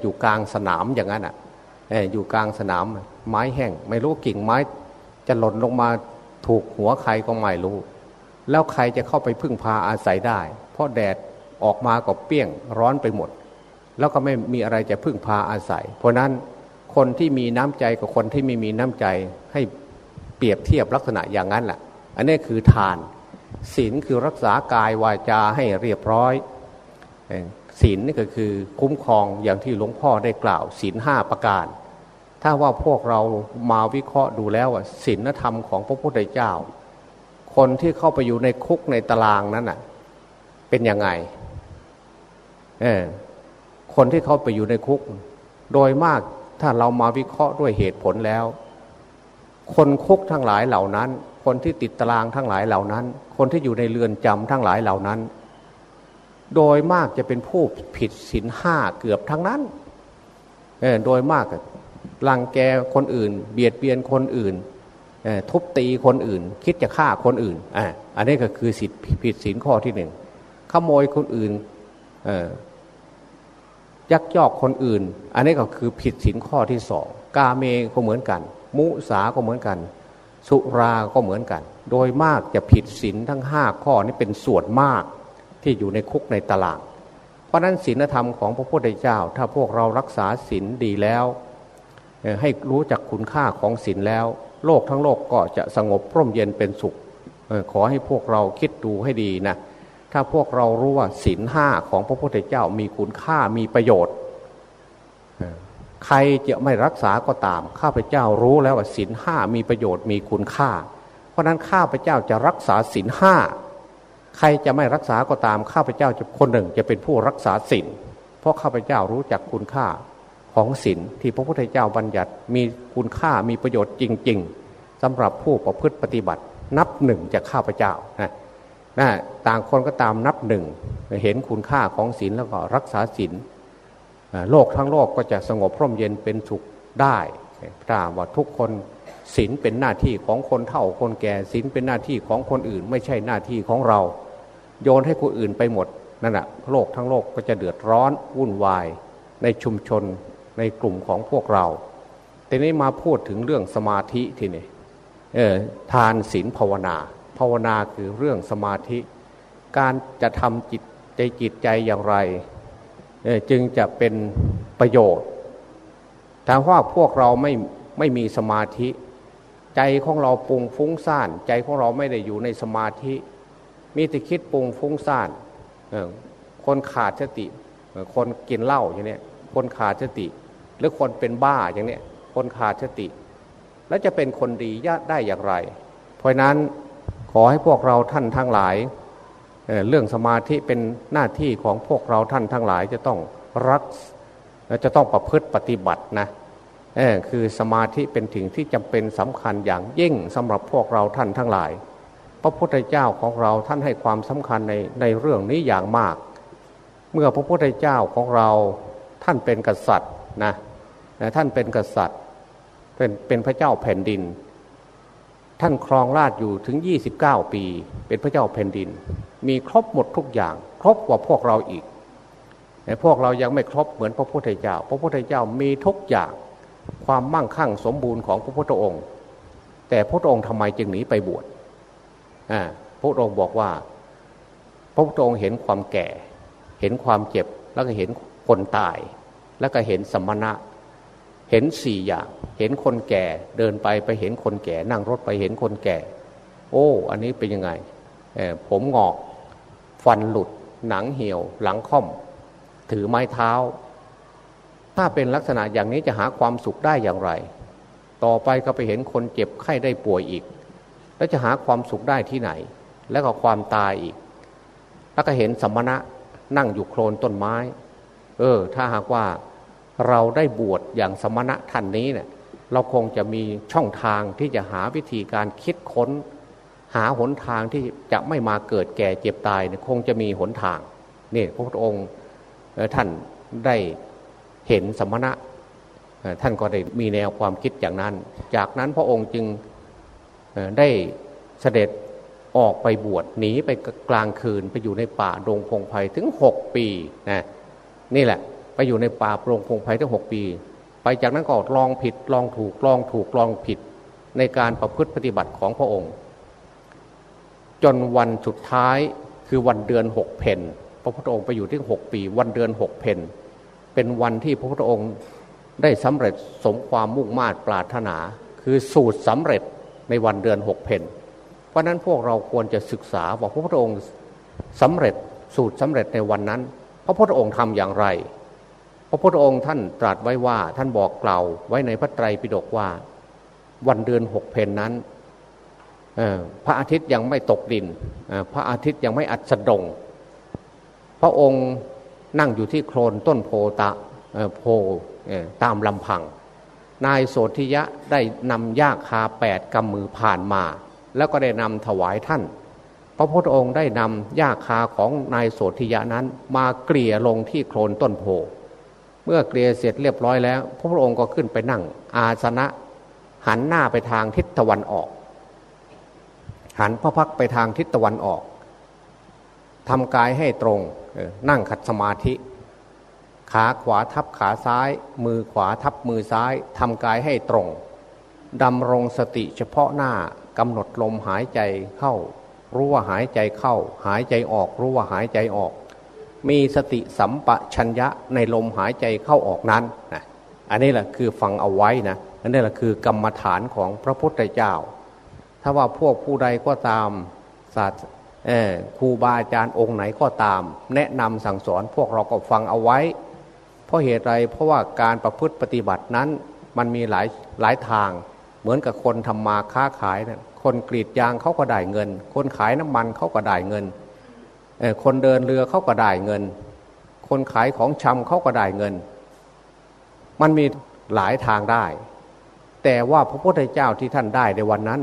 อยู่กลางสนามอย่างนั้นอะอยู่กลางสนามไม้แห้ง ไม่รู้กิ่งไม้จะหล่นลงมาถูกหัวใครก็ไม่รู้ แล้วใครจะเข้าไปพึ่งพาอาศัยได้ เพราะแดดออกมาก็เปี้ยงร้อนไปหมด แล้วก็ไม่มีอะไรจะพึ่งพาอาศัย เพราะนั้นคนที่มีน้ำใจกับคนที่ไม่มีน้ำใจให้เปรียบเทียบลักษณะอย่างนั้นแหละอันนี้คือทานศีลคือรักษากายวาจาให้เรียบร้อยศีลนี่ก็คือคุ้มครองอย่างที่หลวงพ่อได้กล่าวศีลห้าประการ ถ้าว่าพวกเรามาวิเคราะห์ดูแล้วศีลธรรมของพระพุทธเจ้า คนที่เข้าไปอยู่ในคุกในตารางนั้นน่ะ เป็นยังไงเออคนที่เข้าไปอยู่ในคุก โดยมากถ้าเรามาวิเคราะห์ด้วยเหตุผลแล้ว คนคุกทั้งหลายเหล่านั้น คนที่ติดตารางทั้งหลายเหล่านั้น คนที่อยู่ในเรือนจำทั้งหลายเหล่านั้น โดยมากจะเป็นผู้ผิดศีลห้าเกือบทั้งนั้นเออโดยมากลังแกคนอื่น เบียดเบียนคนอื่น ทุบตีคนอื่น คิดจะฆ่าคนอื่นอ่าอันนี้ก็คือสิทธิผิดศีลข้อที่หนึ่งขโมยคนอื่นยักยอกคนอื่น อันนี้ก็คือผิดศีลข้อที่สองกาเมก็เหมือนกัน มุสาก็เหมือนกัน สุราก็เหมือนกัน โดยมากจะผิดศีลทั้งห้าข้อนี้เป็นส่วนมากที่อยู่ในคุกในตลาดเพราะนั้นศีลธรรมของพระพุทธเจ้า ถ้าพวกเรารักษาศีลดีแล้ว ให้รู้จักคุณค่าของศีลแล้ว โลกทั้งโลกก็จะสงบร่มเย็นเป็นสุข ขอให้พวกเราคิดดูให้ดีนะ ถ้าพวกเรารู้ว่าศีลห้าของพระพุทธเจ้ามีคุณค่ามีประโยชน์ ใครจะไม่รักษาก็ตาม ข้าพเจ้ารู้แล้วว่าศีลห้ามีประโยชน์มีคุณค่า เพราะนั้นข้าพเจ้าจะรักษาศีลห้าใครจะไม่รักษาก็ตามข้าพเจ้าจะคนหนึ่งจะเป็นผู้รักษาศีลเพราะข้าพเจ้ารู้จักคุณค่า ของศีลที่พระพุทธเจ้าบัญญัติมีคุณค่ามีประโยชน์จริง ๆสำหรับผู้ประพฤติปฏิบัติ นับหนึ่งจากข้าพเจ้านะนะต่างคนก็ตามนับหนึ่งเห็นคุณค่าของศีลแล้วก็รักษาศีลโลกทั้งโลกก็จะสงบพร่มเย็นเป็นสุขได้ถ้าว่าทุกคนศีลเป็นหน้าที่ของคนเฒ่าคนแก่ศีลเป็นหน้าที่ของคนอื่น ไม่ใช่หน้าที่ของเรา โยนให้คนอื่นไปหมดนั่นแหะโลกทั้งโลกก็จะเดือดร้อนวุ่นวายในชุมชน ในกลุ่มของพวกเราทีนี้มาพูดถึงเรื่องสมาธิทีนี้ทานศีลภาวนา ภาวนาคือเรื่องสมาธิ การจะทำจิตใจจิตใจอย่างไร จึงจะเป็นประโยชน์ถ้าว่าพวกเราไม่ไม่มีสมาธิ ใจของเราปุงฟุ้งซ่าน ใจของเราไม่ได้อยู่ในสมาธิ มีแต่คิดปุงฟุ้งซ่านคนขาดสติ คนกินเหล้าอย่างนี้คนขาดสติ หรือคนเป็นบ้าอย่างนี้คนขาดสติ แล้วจะเป็นคนดียได้อย่างไร เพราะนั้นขอให้พวกเราท่านทั้งหลายเเรื่องสมาธิเป็นหน้าที่ของพวกเราท่านทั้งหลายจะต้องรักจะต้องประพฤติปฏิบัตินะคือสมาธิเป็นถึงที่จำเป็นสำคัญอย่างยิ่งสำหรับพวกเราท่านทั้งหลาย พระพุทธเจ้าของเราท่านให้ความสำคัญในในเรื่องนี้อย่างมาก เมื่อพระพุทธเจ้าของเราท่านเป็นกษัตริย์นะ ท่านเป็นกษัตริย์ เป็นเป็นพระเจ้าแผ่นดิน ท่านครองราชอยู่ถึง 29 ปี เป็นพระเจ้าแผ่นดิน มีครบหมดทุกอย่าง ครบกว่าพวกเราอีกแต่พวกเรายังไม่ครบเหมือนพระพุทธเจ้า พระพุทธเจ้ามีทุกอย่างความมั่งคั่งสมบูรณ์ของพระพุทธองค์ แต่พระองค์ทำไมจึงหนีไปบวชพระองค์บอกว่า พระพุทธองค์เห็นความแก่ เห็นความเจ็บแล้วก็เห็นคนตาย แล้วก็เห็นสมณะ เห็นสี่อย่าง เห็นคนแก่เดินไปไปเห็นคนแก่ นั่งรถไปเห็นคนแก่ โอ้ อันนี้เป็นยังไงผมงอก ฟันหลุด หนังเหี่ยว หลังค่อม ถือไม้เท้า ถ้าเป็นลักษณะอย่างนี้จะหาความสุขได้อย่างไร ต่อไปก็ไปเห็นคนเจ็บไข้ได้ป่วยอีก แล้วจะหาความสุขได้ที่ไหน แล้วก็ความตายอีก แล้วก็เห็นสมณะนั่งอยู่โคลนต้นไม้ เออ ถ้าหากว่า เราได้บวชอย่างสมณะท่านนี้เนี่ยเราคงจะมีช่องทางที่จะหาวิธีการคิดค้น หาหนทางที่จะไม่มาเกิดแก่เจ็บตายเนี่ยคงจะมีหนทางนี่พระพุทธองค์ท่านได้เห็นสมณะท่านก็ได้มีแนวความคิดอย่างนั้น จากนั้นพระองค์จึงได้เสด็จออกไปบวชหนีไปกลางคืนไปอยู่ในป่าดงพงไพ่ถึงหกปีนะนี่แหละ ไปอยู่ในป่าโปร่งพงไพ่ทั้งหกปี ไปจากนั้นก็ลองผิดลองถูกลองถูกลองผิดในการประพฤติปฏิบัติของพระองค์ จนวันสุดท้ายคือวันเดือนหกเพนพระพุทธองค์ไปอยู่ที่หกปี วันเดือนหกเพนเป็นวันที่พระพุทธองค์ได้สำเร็จสมความมุ่งมา่ปรารถนา คือสูตรสำเร็จในวันเดือนหกเพนเพราะนั้นพวกเราควรจะศึกษาว่าพระพุทธองค์สำเร็จสูตรสำเร็จในวันนั้น พระพุทธองค์ทำอย่างไร พระพุทธองค์ท่านตรัสไว้ว่า ท่านบอกกล่าวไว้ในพระไตรปิฎกว่า วันเดือนหกเพนนั้นพระอาทิตย์ยังไม่ตกดินพระอาทิตย์ยังไม่อัดสดง พระองค์นั่งอยู่ที่โคลนต้นโพตะโพตามลำพัง นายโสธิยะได้นำยาคาแปดกำมือผ่านมา แล้วก็ได้นำถวายท่าน พระพุทธองค์ได้นำยาคาของนายโสธิยะนั้น มาเกลี่ยลงที่โคลนต้นโพ มื่อเกลี่ยเสร็จเรียบร้อยแล้ว พระพุทธองค์ก็ขึ้นไปนั่ง อาสนะ หันหน้าไปทางทิศตะวันออก หันพระพักไปทางทิศตะวันออกทำกายให้ตรงนั่งขัดสมาธิ ขาขวาทับขาซ้าย มือขวาทับมือซ้ายทำกายให้ตรงดำรงสติเฉพาะหน้ากำหนดลมหายใจเข้า รู้ว่าหายใจเข้า หายใจออก รู้ว่าหายใจออก มีสติสัมปชัญญะในลมหายใจเข้าออกนั้นนะอันนี้แหละคือฟังเอาไว้นะอันนี้แหละคือกรรมฐานของพระพุทธเจ้า ถ้าว่าพวกผู้ใดก็ตามศาสตร์ครูบาอาจารย์องค์ไหนก็ตาม แนะนำสั่งสอนพวกเราก็ฟังเอาไว้ เพราะเหตุไรเพราะว่าการประพฤติปฏิบัตินั้นมันมีหลายหลายทาง เหมือนกับคนทำมาค้าขายนะคนกรีดยางเขาก็ได้เงิน คนขายน้ำมันเขาก็ได้เงิน คนเดินเรือเขาก็ได้เงิน คนขายของชำเขาก็ได้เงิน มันมีหลายทางได้ แต่ว่าพระพุทธเจ้าที่ท่านได้ในวันนั้น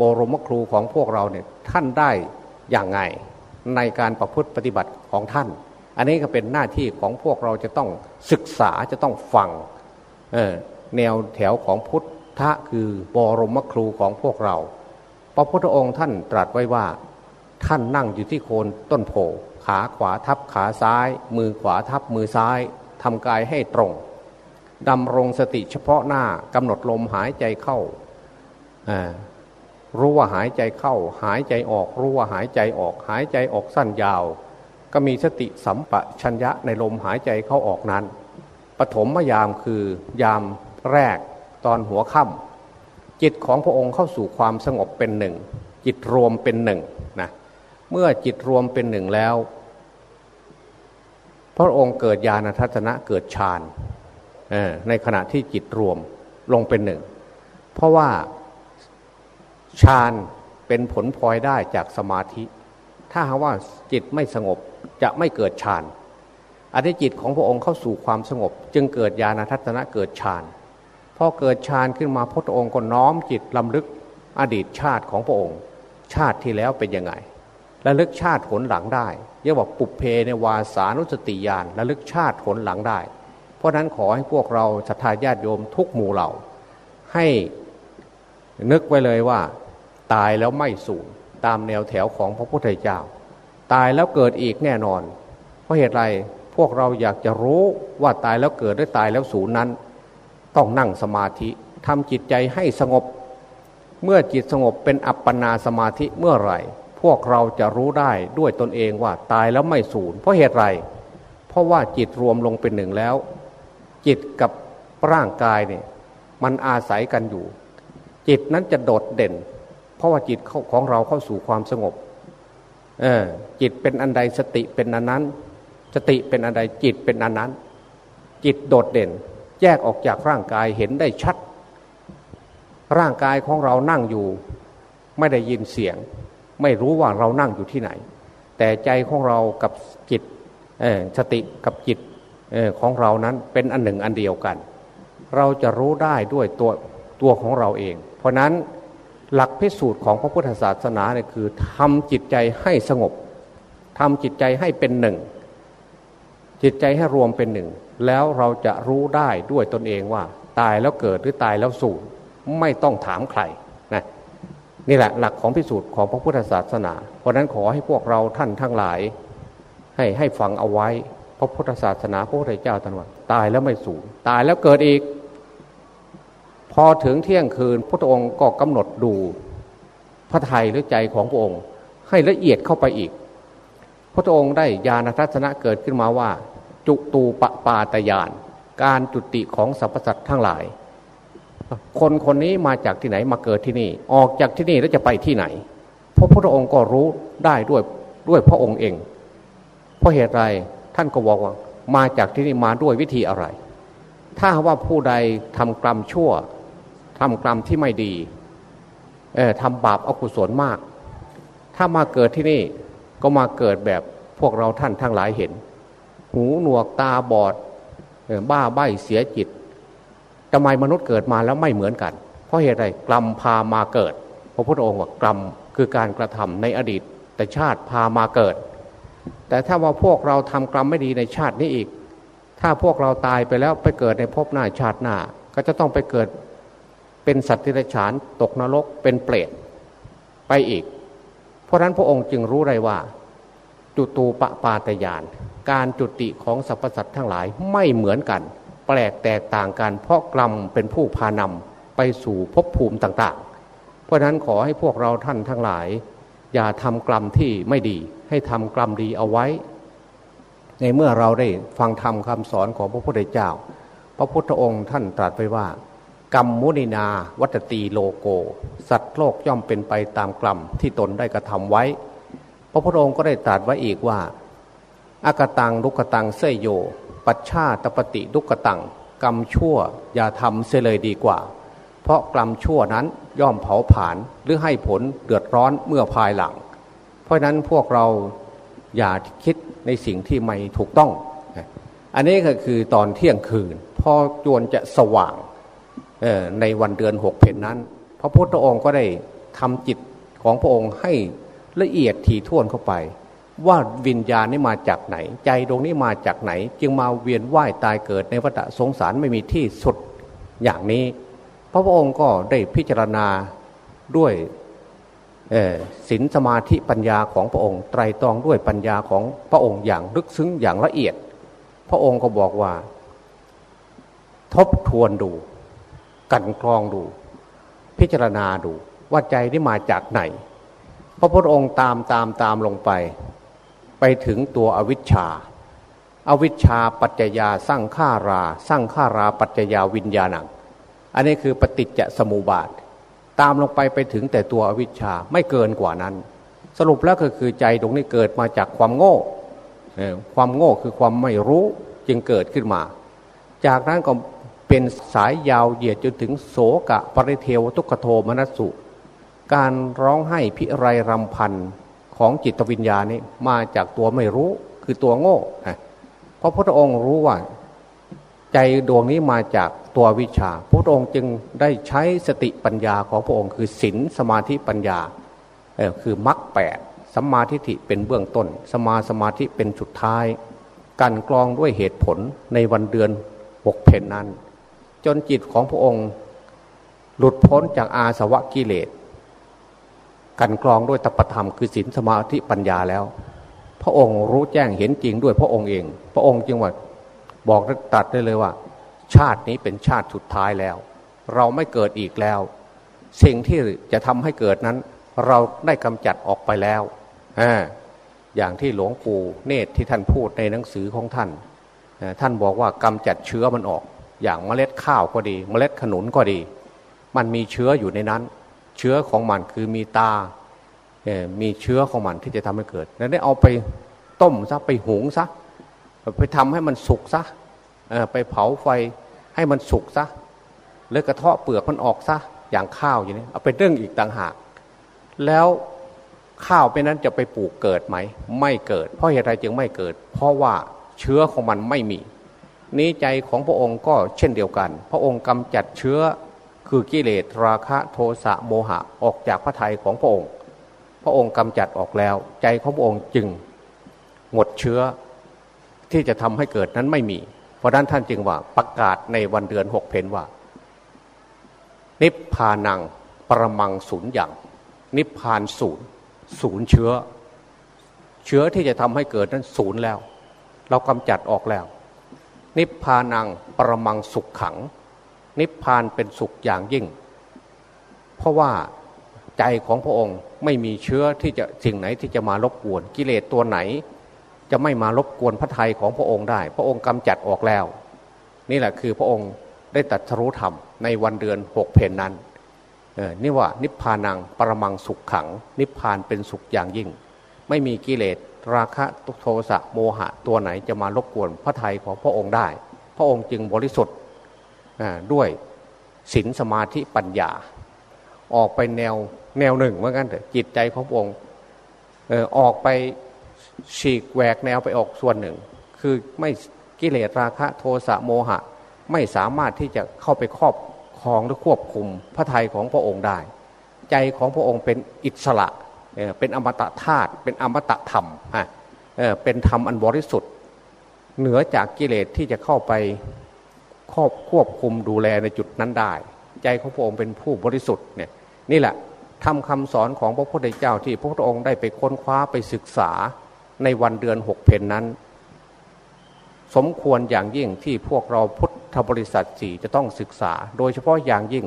บรมครูของพวกเราเนี่ยท่านได้อย่างไงในการประพฤติปฏิบัติของท่าน อันนี้ก็เป็นหน้าที่ของพวกเราจะต้องศึกษาจะต้องฟังแนวแถวของพุทธะคือบรมครูของพวกเรา พระพุทธองค์ท่านตรัสไว้ว่า ท่านนั่งอยู่ที่โคนต้นโพขาขวาทับขาซ้าย มือขวาทับมือซ้ายทำกายให้ตรงดำรงสติเฉพาะหน้ากำหนดลมหายใจเข้ารู้ว่าหายใจเข้า หายใจออก รู้ว่าหายใจออก หายใจออกสั้นยาว ก็มีสติสัมปชัญญะในลมหายใจเข้าออกนั้นปฐมยามคือยามแรกตอนหัวค่ำจิตของพระองค์เข้าสู่ความสงบเป็นหนึ่ง จิตรวมเป็นหนึ่ง เมื่อจิตรวมเป็นหนึ่งแล้ว พระองค์เกิดญาณทัศนะเกิดฌานในขณะที่จิตรวมลงเป็นหนึ่ง เพราะว่าฌานเป็นผลพลอยได้จากสมาธิ ถ้าหากว่าจิตไม่สงบจะไม่เกิดฌานอันนี้จิตของพระองค์เข้าสู่ความสงบ จึงเกิดญาณทัศนะเกิดฌานพอเกิดฌานขึ้นมาพระองค์ก็น้อมจิตลำลึกอดีตชาติของพระองค์ ชาติที่แล้วเป็นยังไง ระลึกชาติผลหลังได้เรียกว่าปุเพในวาสานุสติญาณระลึกชาติผลหลังได้ เพราะนั้นขอให้พวกเราศรัทธาญาติโยมทุกหมู่เหล่า ให้นึกไว้เลยว่า ตายแล้วไม่สูญตามแนวแถวของพระพุทธเจ้า ตายแล้วเกิดอีกแน่นอน เพราะเหตุไรพวกเราอยากจะรู้ว่าตายแล้วเกิดหรือตายแล้วสูญนั้น ต้องนั่งสมาธิทำจิตใจให้สงบ เมื่อจิตสงบเป็นอัปปนาสมาธิเมื่อไหร่ พวกเราจะรู้ได้ด้วยตนเองว่าตายแล้วไม่สูญเพราะเหตุไร เพราะว่าจิตรวมลงเป็นหนึ่งแล้ว จิตกับร่างกายเนี่ยมันอาศัยกันอยู่ จิตนั้นจะโดดเด่น เพราะว่าจิตของเราเข้าสู่ความสงบเออจิตเป็นอันใดสติเป็นอันนั้น สติเป็นอันใดจิตเป็นอันนั้น จิตโดดเด่น แยกออกจากร่างกายเห็นได้ชัด ร่างกายของเรานั่งอยู่ ไม่ได้ยินเสียง ไม่รู้ว่าเรานั่งอยู่ที่ไหน แต่ใจของเรากับจิตสติกับจิตของเรานั้นเป็นอันหนึ่งอันเดียวกัน เราจะรู้ได้ด้วยตัวตัวของเราเอง เพราะนั้นหลักพิสูจน์ของพระพุทธศาสนาเนี่ยคือทำจิตใจให้สงบทำจิตใจให้เป็นหนึ่ง จิตใจให้รวมเป็นหนึ่ง แล้วเราจะรู้ได้ด้วยตนเองว่า ตายแล้วเกิดหรือตายแล้วสูญไม่ต้องถามใคร นี่แหละหลักของพิสูจน์ของพระพุทธศาสนา เพราะนั้นขอให้พวกเราท่านทั้งหลาย ให้ให้ฟังเอาไว้พระพุทธศาสนาพระพุทธเจ้าตรัสว่าตายแล้วไม่สูญตายแล้วเกิดอีก พอถึงเที่ยงคืนพระองค์ก็กำหนดดูพระไทยหรือใจของพระองค์ ให้ละเอียดเข้าไปอีก พระองค์ได้ญาณทัศนะเกิดขึ้นมาว่า จุตูปปาตยาน การจุติของสรรพสัตว์ทั้งหลาย คนคนนี้มาจากที่ไหนมาเกิดที่นี่ ออกจากที่นี่แล้วจะไปที่ไหน พระพุทธองค์ก็รู้ได้ด้วยด้วยพระองค์เอง เพราะเหตุไรท่านก็บอกว่า มาจากที่นี่มาด้วยวิธีอะไร ถ้าว่าผู้ใดทำกรรมชั่วทำกรรมที่ไม่ดีเออทำบาปอกุศลมาก ถ้ามาเกิดที่นี่ก็มาเกิดแบบพวกเราท่านทั้งหลายเห็น หูหนวกตาบอดบ้าใบเสียจิต ทำไมมนุษย์เกิดมาแล้วไม่เหมือนกัน เพราะเหตุใดกรรมพามาเกิด พระพุทธองค์ว่ากรรมคือการกระทำในอดีต แต่ชาติพามาเกิด แต่ถ้าว่าพวกเราทำกรรมไม่ดีในชาตินี้อีก ถ้าพวกเราตายไปแล้วไปเกิดในภพหน้าชาติหน้า ก็จะต้องไปเกิดเป็นสัตว์ที่ไรฉานตกนรกเป็นเปรตไปอีก เพราะนั้นพระองค์จึงรู้เลยว่า จุตูปปาตยาน การจุติของสรรพสัตว์ทั้งหลายไม่เหมือนกัน แปลกแตกต่างกัน เพราะกรรมเป็นผู้พานำไปสู่ภพภูมิต่างๆ เพราะนั้นขอให้พวกเราท่านทั้งหลาย อย่าทำกรรมที่ไม่ดี ให้ทำกรรมดีเอาไว้ ในเมื่อเราได้ฟังธรรมคำสอนของพระพุทธเจ้า พระพุทธองค์ท่านตรัสไว้ว่ากรรมมุนินาวัตตีโลโก สัตว์โลกย่อมเป็นไปตามกรรมที่ตนได้กระทำไว้ พระพุทธองค์ก็ได้ตรัสไว้อีกว่าอากตังลุกตังเสยโย ปัชชาตปฏิดุกตังกรรมชั่วอย่าทำเสียเลยดีกว่า เพราะกรรมชั่วนั้นย่อมเผาผลาญหรือให้ผลเดือดร้อนเมื่อภายหลัง เพราะนั้นพวกเราอย่าคิดในสิ่งที่ไม่ถูกต้อง อันนี้ก็คือตอนเที่ยงคืน พอจวนจะสว่างในวันเดือนหกเพนนั้น พระพุทธองค์ก็ได้ทำจิตของพระองค์ให้ละเอียดถี่ถ้วนเข้าไป ว่าวิญญาณนี่มาจากไหน ใจดวงนี้มาจากไหน จึงมาเวียนว่ายตายเกิดในวัฏสงสารไม่มีที่สุดอย่างนี้ พระพุทธองค์ก็ได้พิจารณาด้วยศีลสมาธิปัญญาของพระองค์ ไตรตรองด้วยปัญญาของพระองค์อย่างลึกซึ้งอย่างละเอียด พระองค์ก็บอกว่า ทบทวนดู กันกรองดู พิจารณาดูว่าใจนี่มาจากไหน พระพุทธองค์ตามตามตามลงไป ไปถึงตัวอวิชชาอวิชชาปัจจยาสร้างข้าราสร้างข้าราปัจจยาวิญญาณัง อันนี้คือปฏิจจสมุปบาท ตามลงไปไปถึงแต่ตัวอวิชชาไม่เกินกว่านั้น สรุปแล้วก็คือใจตรงนี้เกิดมาจากความโง่ความโง่คือความไม่รู้จึงเกิดขึ้นมา จากนั้นก็เป็นสายยาวเหยียดจนถึงโสกะปริเทวทุกขโทมนัสสุ การร้องไห้พิไรรำพัน ของจิตวิญญาณนี้มาจากตัวไม่รู้คือตัวโง่เพราะพระองค์รู้ว่า ใจดวงนี้มาจากตัววิชา พระองค์จึงได้ใช้สติปัญญาของพระองค์คือศีลสมาธิปัญญาคือมรรคแปดสัมมาทิฏฐิเป็นเบื้องต้น สมาสมาธิเป็นสุดท้าย การกรองด้วยเหตุผลในวันเดือนหกเพนนั้น จนจิตของพระองค์ หลุดพ้นจากอาสวะกิเลส กันกรองด้วยตปธรรมคือศีลสมาธิปัญญาแล้ว พระองค์รู้แจ้งเห็นจริงด้วยพระองค์เอง พระองค์จึงว่าบอกตัดได้เลยว่า ชาตินี้เป็นชาติสุดท้ายแล้ว เราไม่เกิดอีกแล้ว สิ่งที่จะทำให้เกิดนั้น เราได้กำจัดออกไปแล้วออย่างที่หลวงปู่เนตรที่ท่านพูดในหนังสือของท่านท่านบอกว่ากำจัดเชื้อมันออก อย่างเมล็ดข้าวก็ดี เมล็ดขนุนก็ดี มันมีเชื้ออยู่ในนั้น เชื้อของมันคือมีตามีเชื้อของมันที่จะทำให้เกิดแล้วได้เอาไปต้มซะไปหุงซะไปทำให้มันสุกซะไปเผาไฟให้มันสุกซะแล้วกระเทาะเปลือกมันออกซะอย่างข้าวอย่างนี้เอาไปเรื่องอีกต่างหาก แล้วข้าวไปนั้นจะไปปลูกเกิดไหม ไม่เกิด เพราะเหตุใดจึงไม่เกิด เพราะว่าเชื้อของมันไม่มี นี้ใจของพระองค์ก็เช่นเดียวกัน พระองค์กำจัดเชื้อ คือกิเลสราคะโทสะโมหะออกจากพระทัยของพระองค์ พระองค์กำจัดออกแล้ว ใจของพระองค์จึงหมดเชื้อที่จะทำให้เกิดนั้นไม่มี เพราะนั้นท่านจึงว่าประกาศในวันเดือนหกเพนว่า นิพพานังประมังศูนย์อย่าง นิพพานศูนย์ศูนย์เชื้อ เชื้อที่จะทำให้เกิดนั้นศูนย์แล้ว เรากำจัดออกแล้ว นิพพานังประมังสุขขัง นิพพานเป็นสุขอย่างยิ่ง เพราะว่าใจของพระองค์ไม่มีเชื้อที่จะสิ่งไหนที่จะมารบกวน กิเลสตัวไหน จะไม่มารบกวนพระทัยของพระองค์ได้ พระองค์กำจัดออกแล้ว นี่แหละคือพระองค์ได้ตัดทรุธรรมในวันเดือนหกเพนนั้นนี่ว่านิพพานังปรมังสุขขัง นิพพานเป็นสุขอย่างยิ่ง ไม่มีกิเลสราคะตุโทสะโมหะตัวไหนจะมารบกวนพระทัยของพระองค์ได้ พระองค์จึงบริสุทธิ์ ด้วยศีลสมาธิปัญญา ออกไปแนวแนวหนึ่งเหมือนกันเถอะจิตใจของพระองค์ออกไปฉีกแหวกแนวไปออกส่วนหนึ่ง คือไม่กิเลสราคะโทสะโมหะ ไม่สามารถที่จะเข้าไปครอบครองหรือควบคุมพระทัยของพระองค์ได้ ใจของพระองค์เป็นอิสระเป็นอมตะธาตุเป็นอมตะธรรมเป็นธรรมอันบริสุทธิ์ เหนือจากกิเลสที่จะเข้าไป ครอบควบคุมดูแลในจุดนั้นได้ ใจของพระองค์เป็นผู้บริสุทธิ์เนี่ยนี่แหละทำคำสอนของพระพุทธเจ้าที่พระพุทธองค์ได้ไปค้นคว้าไปศึกษาในวันเดือนหกเพนนั้น สมควรอย่างยิ่งที่พวกเราพุทธบริษัทสี่จะต้องศึกษา โดยเฉพาะอย่างยิ่ง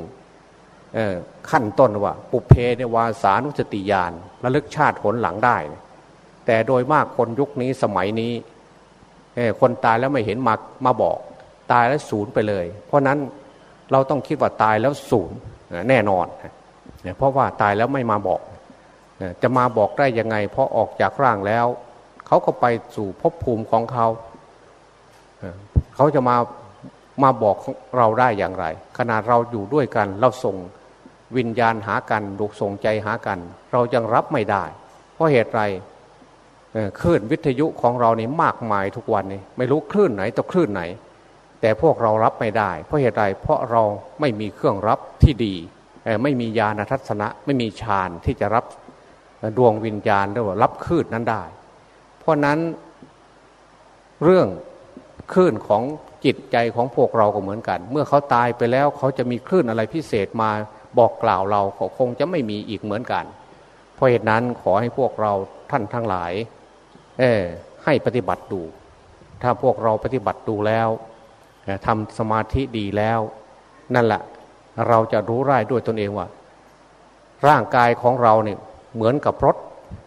ขั้นต้นว่า ปุเพในวาสานุสติญาณระลึกชาติผลหลังได้ แต่โดยมากคนยุคนี้สมัยนี้คนตายแล้วไม่เห็นมามาบอก ตายแล้วศูนย์ไปเลย เพราะนั้นเราต้องคิดว่าตายแล้วศูนย์แน่นอนเพราะว่าตายแล้วไม่มาบอก จะมาบอกได้ยังไงเพราะออกจากร่างแล้ว เขาก็ไปสู่ภพภูมิของเขา เขาจะมามาบอกเราได้อย่างไร ขนาดเราอยู่ด้วยกัน เราส่งวิญญาณหากันดูส่งใจหากัน เรายังรับไม่ได้ เพราะเหตุไรคลื่นวิทยุของเรานี่มากมายทุกวันนี้ ไม่รู้คลื่นไหนต่อคลื่นไหน แต่พวกเรารับไม่ได้ เพราะเหตุไรเพราะเราไม่มีเครื่องรับที่ดีไม่มีญาณทัศนะไม่มีฌานที่จะรับดวงวิญญาณหรือว่ารับคลื่นนั้นได้ เพราะนั้นเรื่องคลื่นของจิตใจของพวกเราก็เหมือนกัน เมื่อเขาตายไปแล้วเขาจะมีคลื่นอะไรพิเศษมาบอกกล่าวเราเขาคงจะไม่มีอีกเหมือนกัน เพราะเหตุนั้นขอให้พวกเราท่านทั้งหลาย เออให้ปฏิบัติดู ถ้าพวกเราปฏิบัติดูแล้ว ทำสมาธิดีแล้ว นั่นแหละเราจะรู้ได้ด้วยตนเองว่า ร่างกายของเราเนี่ยเหมือนกับรถ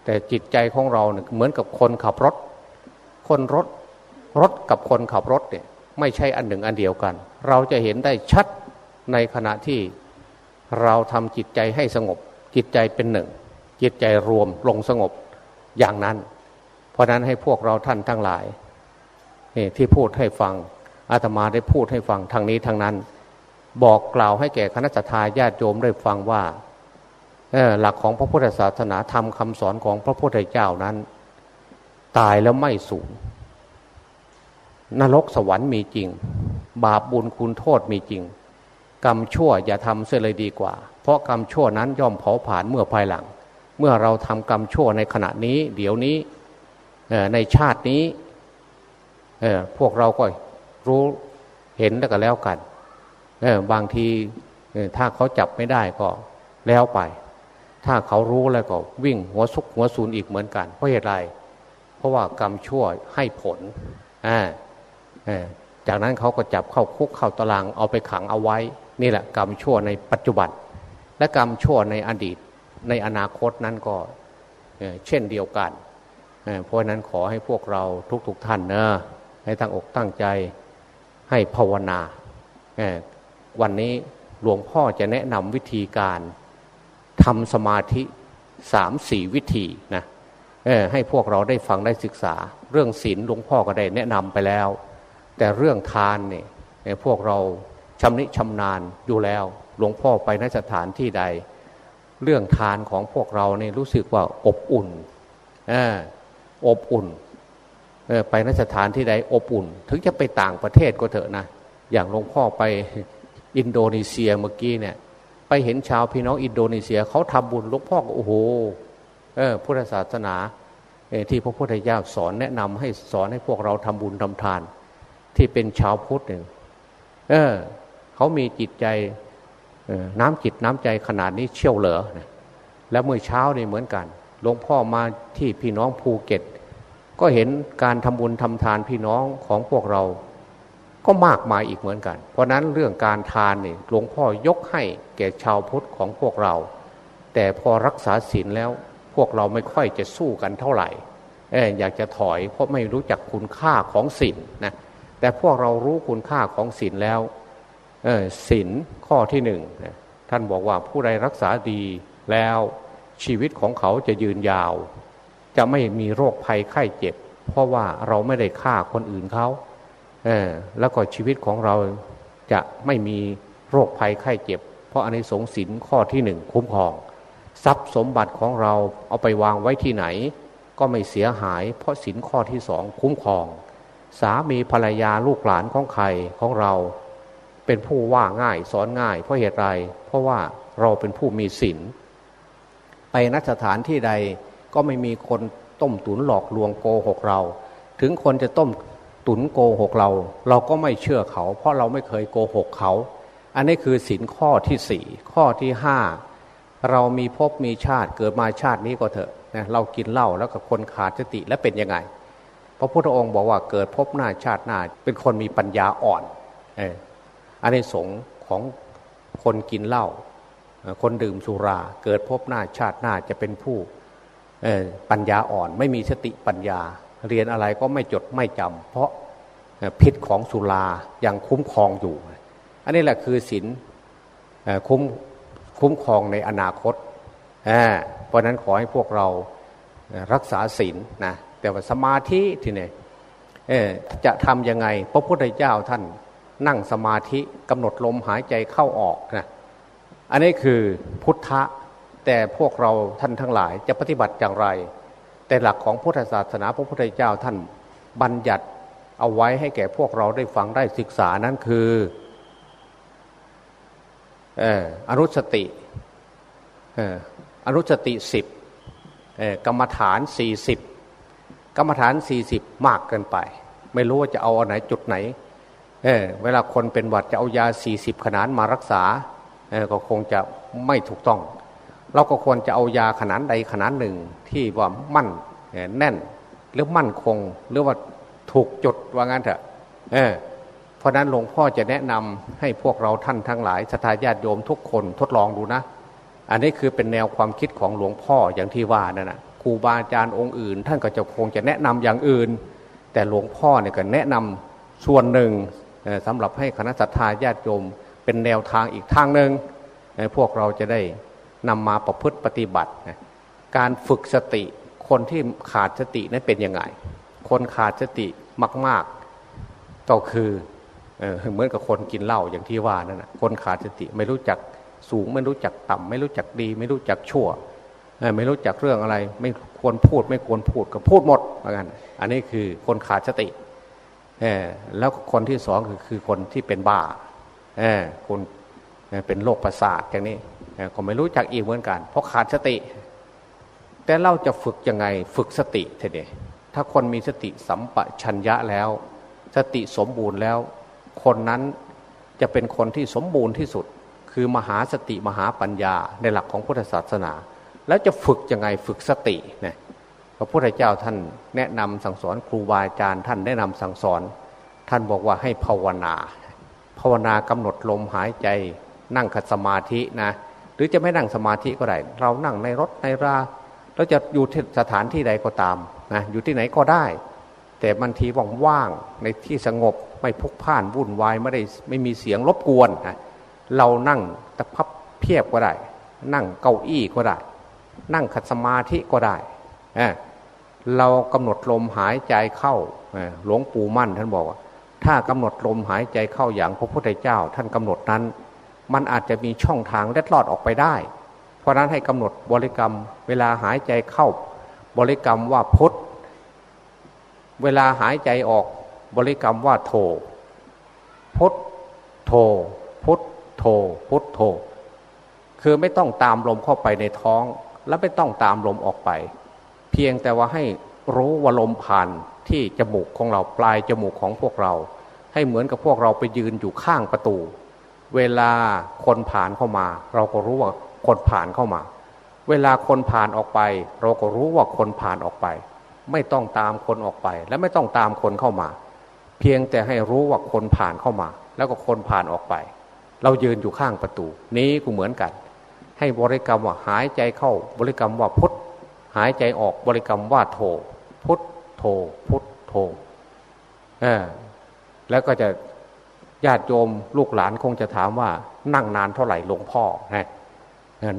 แต่จิตใจของเราเนี่ยเหมือนกับคนขับรถ คนรถรถกับคนขับรถเนี่ยไม่ใช่อันหนึ่งอันเดียวกัน เราจะเห็นได้ชัดในขณะที่เราทำจิตใจให้สงบ จิตใจเป็นหนึ่ง จิตใจรวมลงสงบอย่างนั้น เพราะนั้นให้พวกเราท่านทั้งหลายที่พูดให้ฟัง อาตมาได้พูดให้ฟังทางนี้ทางนั้น บอกกล่าวให้แก่คณะทาญาติโยมได้ฟังว่าหลักของพระพุทธศาสนาธรรมคำสอนของพระพุทธเจ้านั้น ตายแล้วไม่สูญนรกสวรรค์มีจริง บาปบุญคุณโทษมีจริง กรรมชั่วอย่าทำเสียเลยดีกว่า เพราะกรรมชั่วนั้นย่อมเผาผลาญเมื่อภายหลัง เมื่อเราทำกรรมชั่วในขณะนี้ เดี๋ยวนี้ในชาตินี้พวกเราก็ รู้เห็นแล้วก็แล้วกันเออบางทีถ้าเขาจับไม่ได้ก็แล้วไป ถ้าเขารู้แล้วก็วิ่งหัวซุกหัวซูนอีกเหมือนกันเพราะเหตุไร เพราะว่ากรรมชั่วให้ผลอ่าจากนั้นเขาก็จับเข้าคุกเข้าตารางเอาไปขังเอาไว้ นี่แหละกรรมชั่วในปัจจุบัน และกรรมชั่วในอดีตในอนาคตนั้นก็เช่นเดียวกัน เพราะนั้นขอให้พวกเราทุกๆทท่านเนะให้ตั้งอกตั้งใจ ให้ภาวนา วันนี้หลวงพ่อจะแนะนำวิธีการทำสมาธิสามสี่วิธีนะให้พวกเราได้ฟังได้ศึกษา เรื่องศีลหลวงพ่อก็ได้แนะนำไปแล้ว แต่เรื่องทานเนี่ยพวกเราชำนิชำนาญอยู่แล้ว หลวงพ่อไปนสถานที่ใด เรื่องทานของพวกเราเนี่ยรู้สึกว่าอบอุ่นอบอุ่น ไปนสถานที่ใดอบอุ่น ถึงจะไปต่างประเทศก็เถอะนะ อย่างหลวงพ่อไปอินโดนีเซียเมื่อกี้เนี่ย ไปเห็นชาวพี่น้องอินโดนีเซียเขาทำบุญหลวงพ่อโอ้โหเออพุทธศาสนาที่พระพุทธเจ้าสอนแนะนำให้สอนให้พวกเราทำบุญทำทาน ที่เป็นชาวพุทธหนึ่งเออเขามีจิตใจน้ำจิตน้ำใจขนาดนี้เชี่ยวเหลือแล้วเมื่อเช้านี่เหมือนกันหลวงพ่อมาที่พี่น้องภูเก็ต ก็เห็นการทำบุญทำทานพี่น้องของพวกเรา ก็มากมายอีกเหมือนกัน เพราะนั้นเรื่องการทานนี่หลวงพ่อยกให้แก่ชาวพุทธของพวกเรา แต่พอรักษาศีลแล้วพวกเราไม่ค่อยจะสู้กันเท่าไหร่เอออยากจะถอยเพราะไม่รู้จักคุณค่าของศีลนะแต่พวกเรารู้คุณค่าของศีลแล้วศีลข้อที่หนึ่งท่านบอกว่าผู้ใดรักษาดีแล้วชีวิตของเขาจะยืนยาว จะไม่มีโรคภัยไข้เจ็บ เพราะว่าเราไม่ได้ฆ่าคนอื่นเขาแล้วก็ชีวิตของเราจะไม่มีโรคภัยไข้เจ็บ เพราะอันนี้สงสินข้อที่หนึ่งคุ้มครอง ทรัพย์สมบัติของเราเอาไปวางไว้ที่ไหน ก็ไม่เสียหาย เพราะสินข้อที่สองคุ้มครอง สามีภรรยาลูกหลานของใครของเรา เป็นผู้ว่าง่ายสอนง่าย เพราะเหตุไร เพราะว่าเราเป็นผู้มีศีลไปนัสถานที่ใด ก็ไม่มีคนต้มตุนหลอกลวงโกหกเรา ถึงคนจะต้มตุนโกหกเรา เราก็ไม่เชื่อเขา เพราะเราไม่เคยโกหกเขา อันนี้คือสินข้อที่สี่ข้อที่ห้าเรามีภพมีชาติเกิดมาชาตินี้ก็เถอะนะเรากินเหล้าแล้วกับคนขาดสติแล้วเป็นยังไง พระพุทธองค์บอกว่าเกิดภพหน้าชาติหน้าเป็นคนมีปัญญาอ่อนเอออันนี้สงของคนกินเหล้าคนดื่มสุรา เกิดพบหน้าชาติหน้าจะเป็นผู้ ปัญญาอ่อนไม่มีสติปัญญา เรียนอะไรก็ไม่จดไม่จำเพราะพิษของสุรายังคุ้มครองอยู่ อันนี้แหละคือศีลคุ้มคุ้มครองในอนาคต เพราะนั้นขอให้พวกเรารักษาศีลนะแต่ว่าสมาธิที่ไหนจะทำยังไง พระพุทธเจ้าท่านนั่งสมาธิกำหนดลมหายใจเข้าออกนะอันนี้คือพุทธะ แต่พวกเราท่านทั้งหลายจะปฏิบัติอย่างไร แต่หลักของพุทธศาสนาพระพุทธเจ้าท่านบัญญัติเอาไว้ให้แก่พวกเราได้ฟังได้ศึกษานั้นคืออนุสติอนุสติสิบกรรมฐานสี่สิบกรรมฐานสี่สิบมากเกินไป ไม่รู้ว่าจะเอาอันไหนจุดไหนเเวลาคนเป็นหวัดจะเอายาสี่สิบขนานมารักษาก็คงจะไม่ถูกต้อง เราก็ควรจะเอายาขนาดใดขนาดหนึ่งที่ว่ามั่นแน่นหรือมั่นคง หรือว่าถูกจดว่างั้นเถอะเออเพราะนั้นหลวงพ่อจะแนะนำให้พวกเราท่านทั้งหลายสทาญาติโยมทุกคนทดลองดูนะ อันนี้คือเป็นแนวความคิดของหลวงพ่ออย่างที่ว่านั่นนะครูบาอาจารย์องค์อื่น ท่านก็จะคงจะแนะนำอย่างอื่น แต่หลวงพ่อเนี่ยก็แนะนำส่วนหนึ่งสำหรับให้คณะสัตยาญาติโยมเป็นแนวทางอีกทางหนึ่งพวกเราจะได้ นำมาประพฤติปฏิบัติการฝึกสติคนที่ขาดสตินั้นเป็นยังไง คนขาดสติมาก ๆ ก็คือเหมือนกับคนกินเหล้าอย่างที่ว่านั่นนะคนขาดสติไม่รู้จักสูงไม่รู้จักต่ำไม่รู้จักดี ไม่รู้จักชั่วไม่รู้จักเรื่องอะไร ไม่ควรพูด ไม่ควรพูดก็พูดหมดเหมือนกันอันนี้คือคนขาดสติแล้วคนที่สองคือคือคนที่เป็นบ้าคนเป็นโรคประสาทอย่างนี้ ก็ไม่รู้จักอีกเหมือนกัน เพราะขาดสติ แต่เราจะฝึกยังไงฝึกสติเถอะถ้าคนมีสติสัมปชัญญะแล้ว สติสมบูรณ์แล้ว คนนั้นจะเป็นคนที่สมบูรณ์ที่สุด คือมหาสติมหาปัญญาในหลักของพุทธศาสนา แล้วจะฝึกยังไงฝึกสตินี่ยพระพุทธเจ้าท่านแนะนำสั่งสอนครูบาอาจารย์ท่านแนะนำสั่งสอน ท่านบอกว่าให้ภาวนา ภาวนากำหนดลมหายใจนั่งขัดสมาธินะ หรือจะไม่นั่งสมาธิก็ได้ เรานั่งในรถในราเราจะอยู่สถานที่ใดก็ตามนะอยู่ที่ไหนก็ได้ แต่บางทีว่างๆในที่สงบไม่พุกพ่านวุ่นวายไม่ได้ไม่มีเสียงรบกวนนะเรานั่งตะพับเพียบก็ได้ นั่งเก้าอี้ก็ได้ นั่งขัดสมาธิก็ได้เรากำหนดลมหายใจเข้าหลวงปู่มั่นท่านบอกว่า ถ้ากำหนดลมหายใจเข้าอย่างพระพุทธเจ้า ท่านกำหนดนั้น มันอาจจะมีช่องทางเล็ดลอดออกไปได้ เพราะนั้นให้กำหนดบริกรรม เวลาหายใจเข้า บริกรรมว่าพุทธเวลาหายใจออกบริกรรมว่าโทพุทโทพุทโทพุทโท คือไม่ต้องตามลมเข้าไปในท้อง และไม่ต้องตามลมออกไป เพียงแต่ว่าให้รู้ว่าลมผ่านที่จมูกของเราปลายจมูกของพวกเรา ให้เหมือนกับพวกเราไปยืนอยู่ข้างประตู เวลาคนผ่านเข้ามา เราก็รู้ว่าคนผ่านเข้ามา เวลาคนผ่านออกไป เราก็รู้ว่าคนผ่านออกไป ไม่ต้องตามคนออกไป และไม่ต้องตามคนเข้ามา เพียงแต่ให้รู้ว่าคนผ่านเข้ามา แล้วก็คนผ่านออกไป เรายืนอยู่ข้างประตู นี้ก็เหมือนกัน ให้บริกรรมว่าหายใจเข้า บริกรรมว่าพุทหายใจออกบริกรรมว่าโทพุทโธพุทโธเออแล้วก็จะ ญาติโยมลูกหลานคงจะถามว่า นั่งนานเท่าไหร่หลวงพ่อนะ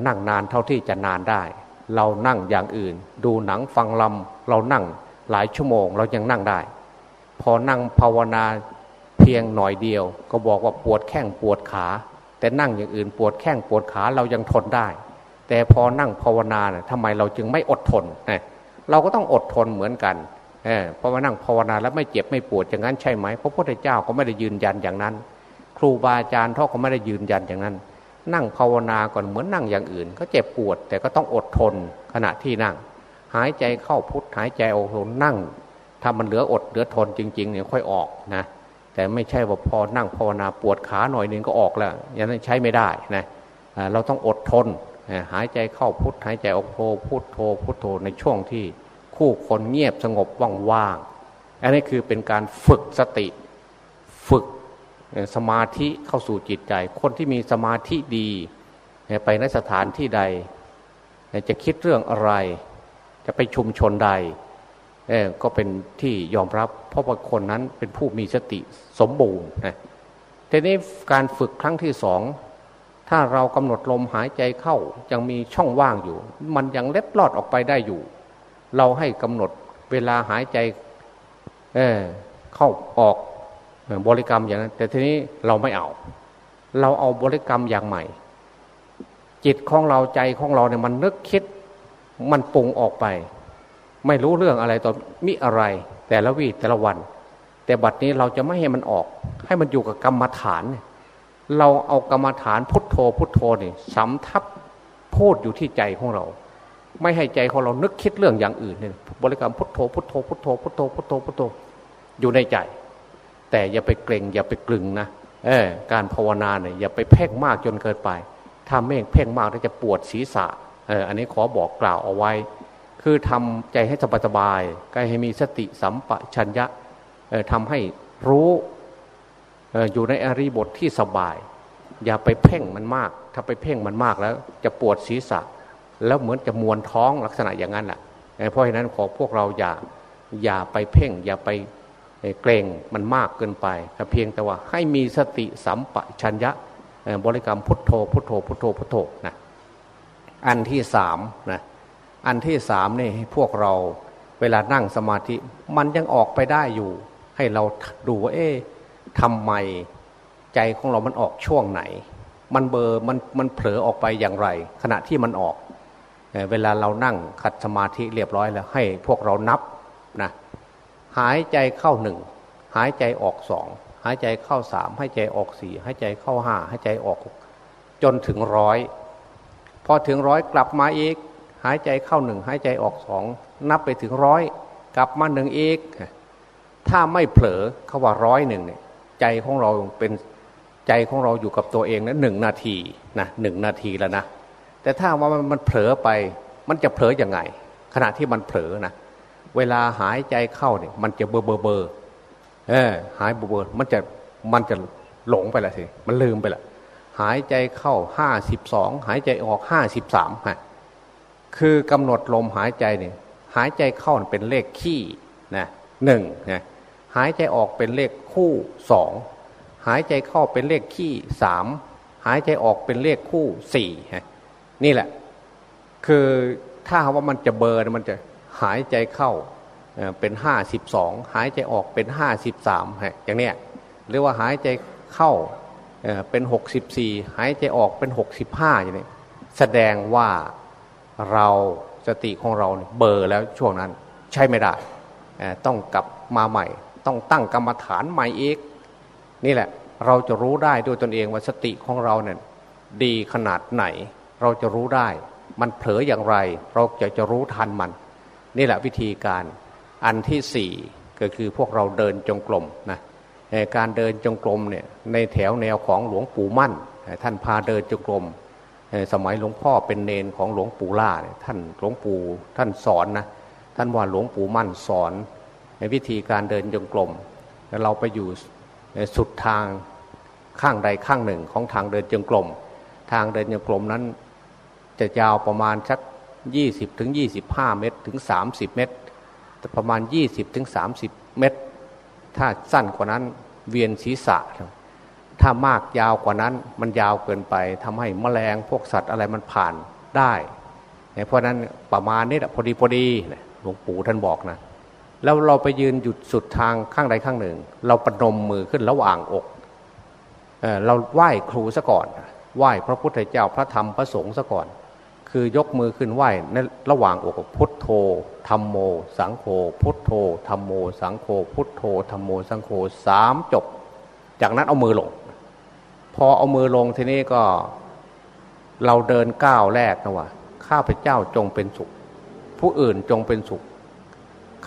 นั่งนานเท่าที่จะนานได้ เรานั่งอย่างอื่น ดูหนังฟังลำเรานั่งหลายชั่วโมง เรายังนั่งได้ พอนั่งภาวนาเพียงหน่อยเดียว ก็บอกว่าปวดแข้งปวดขา แต่นั่งอย่างอื่นปวดแข้งปวดขาเรายังทนได้ แต่พอนั่งภาวนาเนี่ยทำไมเราจึงไม่อดทนเนี่ยเราก็ต้องอดทนเหมือนกัน เพราะว่านั่งภาวนาแล้วไม่เจ็บไม่ปวดอย่างนั้นใช่ไหมพระพุทธเจ้าก็ไม่ได้ยืนยันอย่างนั้น ครูบาอาจารย์ท่านก็ไม่ได้ยืนยันอย่างนั้น นั่งภาวนาก่อนเหมือนนั่งอย่างอื่น ก็เจ็บปวดแต่ก็ต้องอดทนขณะที่นั่ง หายใจเข้าพุทหายใจออกนั่งถ้ามันเหลืออดเหลือทนจริงๆเนี่ยค่อยออกนะแต่ไม่ใช่ว่าพอนั่งภาวนาปวดขาหน่อยนึงก็ออกแล้วอย่างนั้นใช้ไม่ได้นะเราต้องอดทนหายใจเข้าพุทหายใจออกโทพุทโทพุทโทในช่วงที่ คู่คนเงียบสงบว่างๆอันนี้คือเป็นการฝึกสติ ฝึกสมาธิเข้าสู่จิตใจ คนที่มีสมาธิดีไปในสถานที่ใด จะคิดเรื่องอะไร จะไปชุมชนใดก็เป็นที่ยอมรับเพราะว่าคนนั้นเป็นผู้มีสติสมบูรณ์นะทีนี้การฝึกครั้งที่สองถ้าเรากำหนดลมหายใจเข้ายังมีช่องว่างอยู่ มันยังเล็ดลอดออกไปได้อยู่ เราให้กำหนดเวลาหายใจเเข้าออกบริกรรมอย่างนั้น แต่ทีนี้เราไม่เอา เราเอาบริกรรมอย่างใหม่ จิตของเราใจของเราเนี่ยมันนึกคิด มันปรุงออกไป ไม่รู้เรื่องอะไรต่อมิอะไร แต่ละวีแต่ละวัน แต่บัดนี้เราจะไม่ให้มันออก ให้มันอยู่กับกรรมฐานเนี่ยเราเอากรรมฐานพุทโธพุทโธนี่สำทับพูดอยู่ที่ใจของเรา ไม่ให้ใจของเรานึกคิดเรื่องอย่างอื่นเนี่ยบริกรรมพุทโธพุทโธพุทโธพุทโธพุทโธพุทโธอยู่ในใจ แต่อย่าไปเกรงอย่าไปกลึงนะเออการภาวนาเนี่ยอย่าไปเพ่งมากจนเกินไป ถ้าเม่งเพ่งมากจะปวดศีรษะเอออันนี้ขอบอกกล่าวเอาไว้ คือทำใจให้สบายสบายให้มีสติสัมปชัญญะเออทำให้รู้อยู่ในอริบทที่สบาย อย่าไปเพ่งมันมาก ถ้าไปเพ่งมันมากแล้ว จะปวดศีรษะ แล้วเหมือนจะมวนท้องลักษณะอย่างนั้นแหละเพราะฉะนั้นขอพวกเราอย่าอย่าไปเพ่ง อย่าไปเกรงมันมากเกินไปเพียงแต่ว่าให้มีสติสัมปชัญญะบริกรรมพุทโธพุทโธพุทโธพุทโธนะอันที่สามนะอันที่สามนี่พวกเราเวลานั่งสมาธิมันยังออกไปได้อยู่ ให้เราดูว่าเอ๊ทำไมใจของเรามันออกช่วงไหน มันเบอร์มันมันเผลอออกไปอย่างไร ขณะที่มันออก เวลาเรานั่งขัดสมาธิเรียบร้อยแล้ว ให้พวกเรานับนะหายใจเข้าหนึ่งหายใจออกสองหายใจเข้าสามหายใจออกสี่หายใจเข้าห้าหายใจออกจนถึงร้อยพอถึงร้อยกลับมาอีก หายใจเข้าหนึ่งหายใจออกสองนับไปถึงร้อยกลับมาหนึ่งอีก ถ้าไม่เผลอเขาว่าร้อยหนึ่งเนี่ยใจของเราเป็นใจของเราอยู่กับตัวเองนะหนึ่งนาทีนะหนึ่งนาทีแล้วนะ แต่ถ้าว่ามันมันเผลอไป มันจะเผลออยังไง ขณะที่มันเผลอนะเวลาหายใจเข้าเนี่ย มันจะเบอร์เบอร์เบอร์เออหายเบอร์เบอร์มันจะมันจะหลงไปละสิมันลืมไปละหายใจเข้าห้าสิบสองหายใจออกห้าสิบสามฮะคือกำหนดลมหายใจเนี่ย หายใจเข้าเป็นเลขขี้นะหนึ่งนะหายใจออกเป็นเลขคู่สองหายใจเข้าเป็นเลขขี้สามหายใจออกเป็นเลขคู่สี่ นี่แหละ คือถ้าว่ามันจะเบอร์มันจะหายใจเข้าเป็นห้าสิบสองหายใจออกเป็นห้าสิบสามฮะอย่างเนี้ยหรือว่าหายใจเข้าเป็นหกสิบสี่หายใจออกเป็นหกสิบห้าอย่างนี้แสดงว่าเราสติของเราเบอร์แล้วช่วงนั้นใช่ไม่ได้ต้องกลับมาใหม่ ต้องตั้งกรรมฐานใหม่อีกนี่แหละเราจะรู้ได้ด้วยตนเองว่าสติของเราเนี่ยดีขนาดไหน เราจะรู้ได้ มันเผลออย่างไร เราจะจะรู้ทันมัน นี่แหละวิธีการอันที่สี่ก็คือพวกเราเดินจงกรมนะการเดินจงกรมเนี่ยในแถวแนวของหลวงปู่มั่น ท่านพาเดินจงกรมสมัยหลวงพ่อเป็นเนนของหลวงปู่ล่าท่านหลวงปู่ท่านสอนนะท่านว่าหลวงปู่มั่นสอน ในวิธีการเดินจงกรมแล้วเราไปอยู่สุดทางข้างใดข้างหนึ่งของทางเดินจงกรมทางเดินจงกรมนั้น จะยาวประมาณสักยี่สิบถึงยี่สิบห้าเมตรถึงสามสิบเมตร ประมาณยี่สิบถึงสามสิบเมตร ถ้าสั้นกว่านั้นเวียนศีรษะ ถ้ามากยาวกว่านั้นมันยาวเกินไปทำให้มแมลงพวกสัตว์อะไรมันผ่านได้เพราะนั้นประมาณนี้แหละพอดีพอดีหลวงปู่ท่านบอกนะแล้วเราไปยืนหยุดสุดทางข้างใดข้างหนึ่ง เราประนมมือขึ้นระหว่างอกเเราไหว้ครูซะก่อนไหว้พระพุทธเจ้าพระธรรมพระสงฆ์ซะก่อน คือยกมือขึ้นไหว้ในระหว่างอกพุทโธธรรมโม สังโฆพุทโธธรรมโม สังโฆพุทโธธรรมโม สังโฆสามจบ จากนั้นเอามือลง พอเอามือลงทีนี้ก็เราเดินก้าวแรกนะว่าข้าพเจ้าจงเป็นสุข ผู้อื่นจงเป็นสุข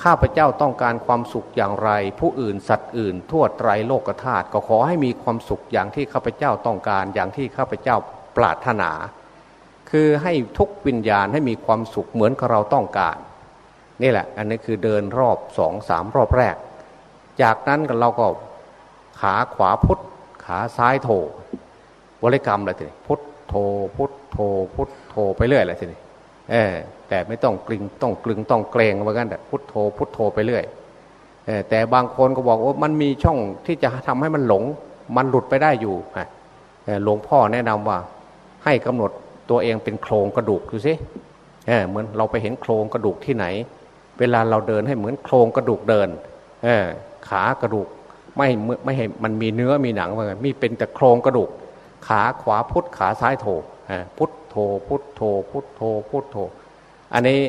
ข้าพเจ้าต้องการความสุขอย่างไร ผู้อื่นสัตว์อื่น ทั่วไตรโลกธาตุก็ขอให้มีความสุขอย่างที่ข้าพเจ้าต้องการอย่างที่ข้าพเจ้าปรารถนา คือให้ทุกวิญญาณให้มีความสุขเหมือนกับเราต้องการ นี่แหละ อันนี้คือเดินรอบสองสามรอบแรก จากนั้นเราก็ขาขวาพุทขาซ้ายโถบริกรรมเลยทีพุทโธพุทโธพุทโธไปเรื่อยเลยทีนี้เออแต่ไม่ต้องกลึงต้องกลึงต้องเกรงเหมือนกันแต่พุทโธพุทโธไปเรื่อยเออแต่บางคนก็บอกว่ามันมีช่องที่จะทำให้มันหลง มันหลุดไปได้อยู่ฮะหลวงพ่อแนะนำว่าให้กำหนด ตัวเองเป็นโครงกระดูกดูสิเออเหมือนเราไปเห็นโครงกระดูกที่ไหน เวลาเราเดินให้เหมือนโครงกระดูกเดินเออขากระดูกไม่ไม่ให้มันมีเนื้อมีหนังเหมือนกันมีเป็นแต่โครงกระดูก ขาขวาพุทขาซ้ายโถพุทโธพุทโธพุทโธพุทโธ อันนี้